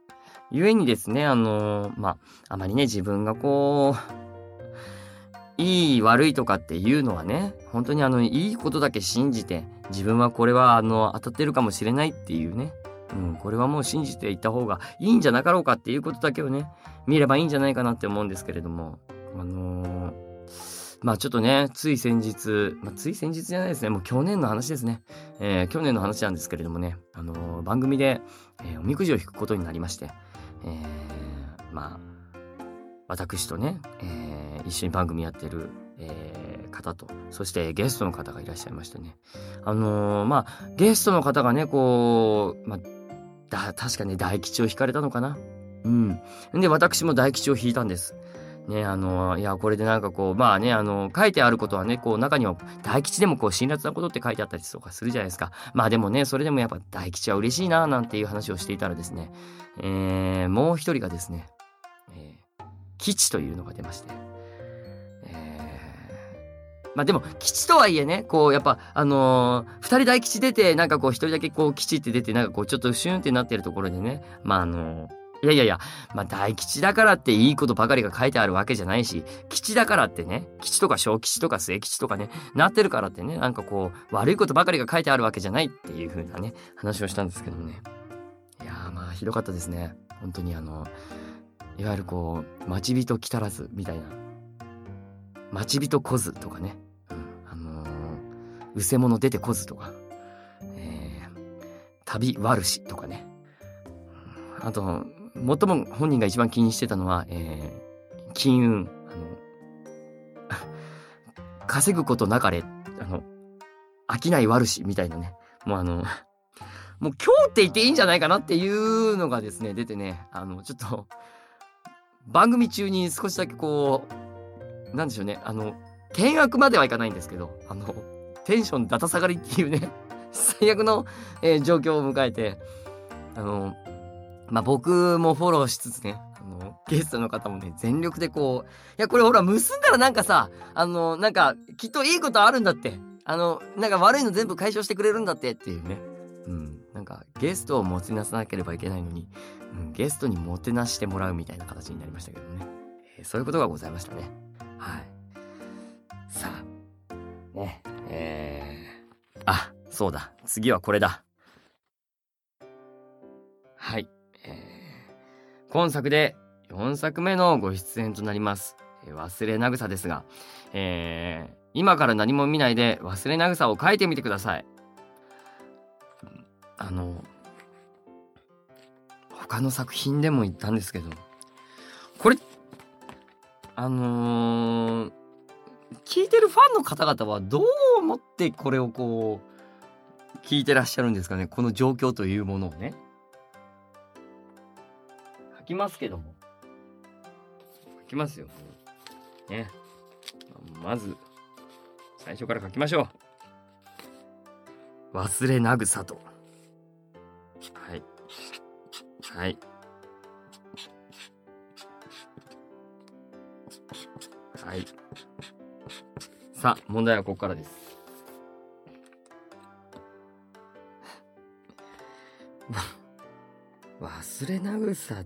故にですね、あのまあ、あまりね、自分がこう、いい悪いとかっていうのはね、本当にあの、いいことだけ信じて、自分はこれはあの当たってるかもしれないっていうね、うん、これはもう信じていった方がいいんじゃなかろうかっていうことだけをね見ればいいんじゃないかなって思うんですけれども。あのー、まあちょっとねつい先日、まあ、つい先日じゃないですね。もう去年の話ですね、えー、去年の話なんですけれどもね、あのー、番組で、えおみくじを引くことになりまして、えまあ私とね、え一緒に番組やってるえ、方と、そしてゲストの方がいらっしゃいましてね。あのー、まあ、ゲストの方がね、こう、まあ、だ、確かね、大吉を引かれたのかな。うん。で、私も大吉を引いたんです。ね、あの、いや、これでなんかこう、まあね、あの書いてあることはね、こう、中には大吉でもこう、辛辣なことって書いてあったりとかするじゃないですか。まあでもね、それでもやっぱ大吉は嬉しいな、なんていう話をしていたらですね、えー、もう一人がですね、えー、吉というのが出まして、まあでも、吉とはいえね、こう、やっぱ、あのー、二人大吉出て、なんかこう、一人だけこう、吉って出て、なんかこう、ちょっとシュンってなってるところでね、まああのーいやいやいや、まあ大吉だからっていいことばかりが書いてあるわけじゃないし、吉だからってね、吉とか小吉とか末吉とかね、なってるからってね、なんかこう、悪いことばかりが書いてあるわけじゃないっていう風なね、話をしたんですけどもね。いやーまあひどかったですね。本当にあの、いわゆるこう、待ち人来たらずみたいな。待ち人来ずとかね。うせ者出てこずとか、えー、旅悪しとかね。あと、最も本人が一番気にしてたのは、えー、金運。あの、稼ぐことなかれ、あの、飽きない悪しみたいなね。もうあの、もう今日って言っていいんじゃないかなっていうのがですね、出てね、あの、ちょっと、番組中に少しだけこう、なんでしょうね、あの、見悪まではいかないんですけど、あの、テンションだた下がりっていうね 最悪の、えー、状況を迎えて、あの、まあ、僕もフォローしつつね、あの、ゲストの方もね、全力でこう、いや、これほら、結んだらなんかさ、あの、なんか、きっといいことあるんだって。あの、なんか悪いの全部解消してくれるんだってっていうね。うん。なんか、ゲストをもてなさなければいけないのに、うん、ゲストにもてなしてもらうみたいな形になりましたけどね。えー、そういうことがございましたね。はい。さあ、ね。えー、あ、そうだ。次はこれだ。はい。えー、今作で4作目のご出演となります。忘れなぐさですが、えー、今から何も見ないで忘れなぐさを書いてみてください。あの、他の作品でも言ったんですけど、これ、あのー、聞いてるファンの方々はどう思ってこれをこう聞いてらっしゃるんですかねこの状況というものをね。書きますけども。書きますよ。ね。まず最初から書きましょう。忘れなぐさと。はい。はいはいさあ、問題はここからです。忘れなぐさ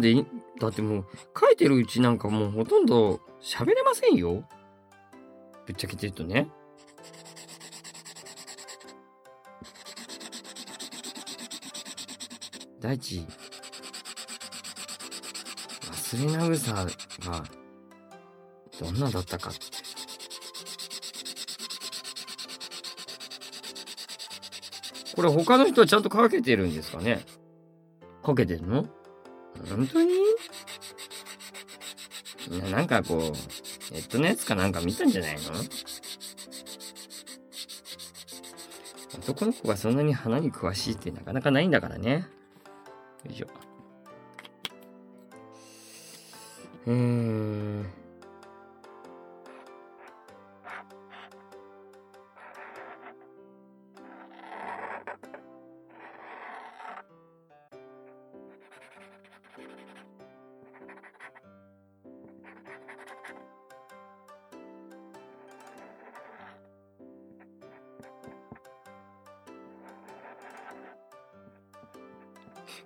こういだってもう書いてるうちなんかもうほとんど喋れませんよ。ぶっちゃけて言うとね。第一、忘れなぐさがどんなだったかって。これ他の人はちゃんとかけてるんですかねかけてるの？本当に？なんかこう、ネットのやつかなんか見たんじゃないの？男の子がそんなに花に詳しいってなかなかないんだからね。よいしょ。うーん。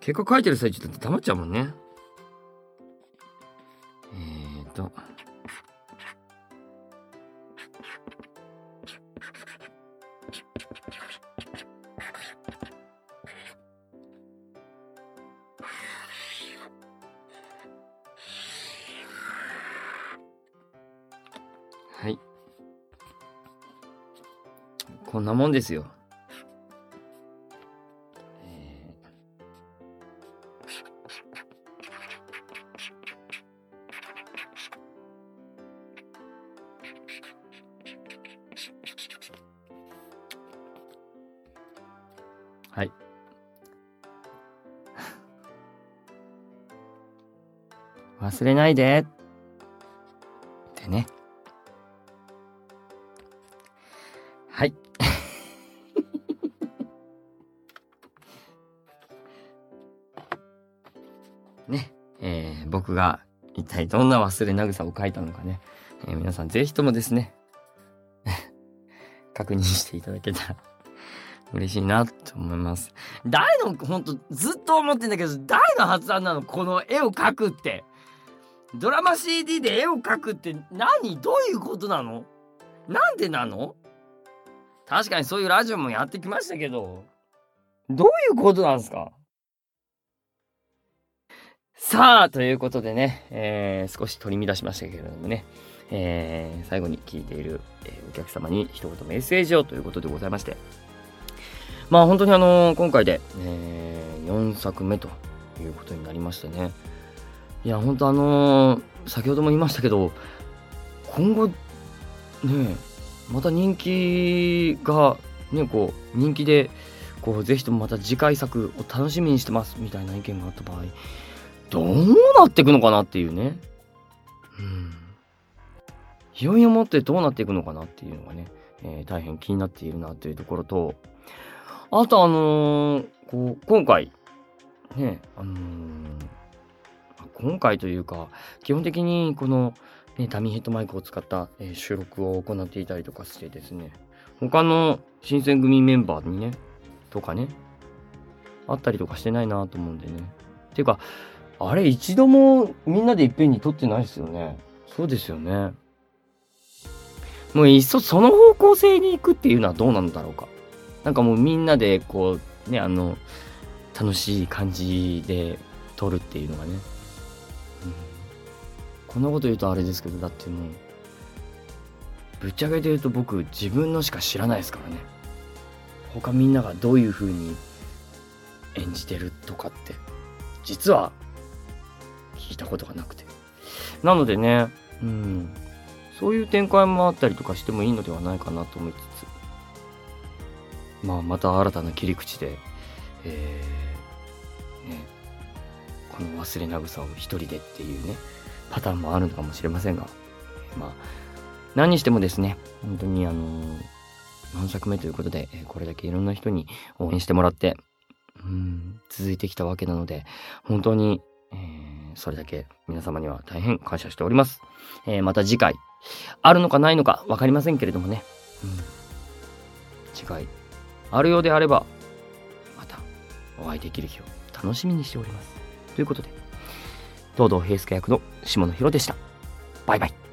結果書いてる最中だって黙っちゃうもんね。えーと。はい。こんなもんですよ。忘れないでってね。はい。ね、えー僕が一体どんな忘れなぐさを書いたのかね、えー皆さんぜひともですね、確認していただけたら 嬉しいなと思います。誰の、ほんとずっと思ってんだけど、誰の発案なの？この絵を描くって。ドラマ CD で絵を描くって何？どういうことなの？なんでなの？確かにそういうラジオもやってきましたけど、どういうことなんですか？さあ、ということでね、えー少し取り乱しましたけれどもね、えー最後に聞いている、えーお客様に一言メッセージをということでございまして、まあ本当にあの今回で、え4作目ということになりましてね、いや本当あのー先ほども言いましたけど、今後、ね、また人気が、ね、こう、人気で、こう、ぜひともまた次回作を楽しみにしてますみたいな意見があった場合、どうなっていくのかなっていうね。うん。いよいよもってどうなっていくのかなっていうのがね、えー大変気になっているなというところと、あとあのーこう、今回、ね、あのー今回というか、基本的にこの、ね、ダミーヘッドマイクを使った、えー収録を行っていたりとかしてですね、他の新選組メンバーにね、とかね、あったりとかしてないなと思うんでね。ていうか、あれ一度もみんなでいっぺんに撮ってないですよね。そうですよね。もういっそその方向性に行くっていうのはどうなんだろうか。なんかもうみんなでこう、ね、あの、楽しい感じで撮るっていうのがね。こんなこと言うとあれですけど、だってもう、ぶっちゃけて言うと僕自分のしか知らないですからね。他みんながどういう風に演じてるとかって、実は聞いたことがなくて。なのでね、うん、そういう展開もあったりとかしてもいいのではないかなと思いつつ、まあ、また新たな切り口で、えー、ね、この忘れなぐさを一人でっていうね、パターンもあるのかもしれませんが、まあ、何にしてもですね、本当にあの何作目ということで、これだけいろんな人に応援してもらって、うん、続いてきたわけなので、本当に、えーそれだけ皆様には大変感謝しております。えーまた次回、あるのかないのか分かりませんけれどもね、うん、次回、あるようであれば、またお会いできる日を楽しみにしております。ということで、東堂平介役の下野紘でした。バイバイ。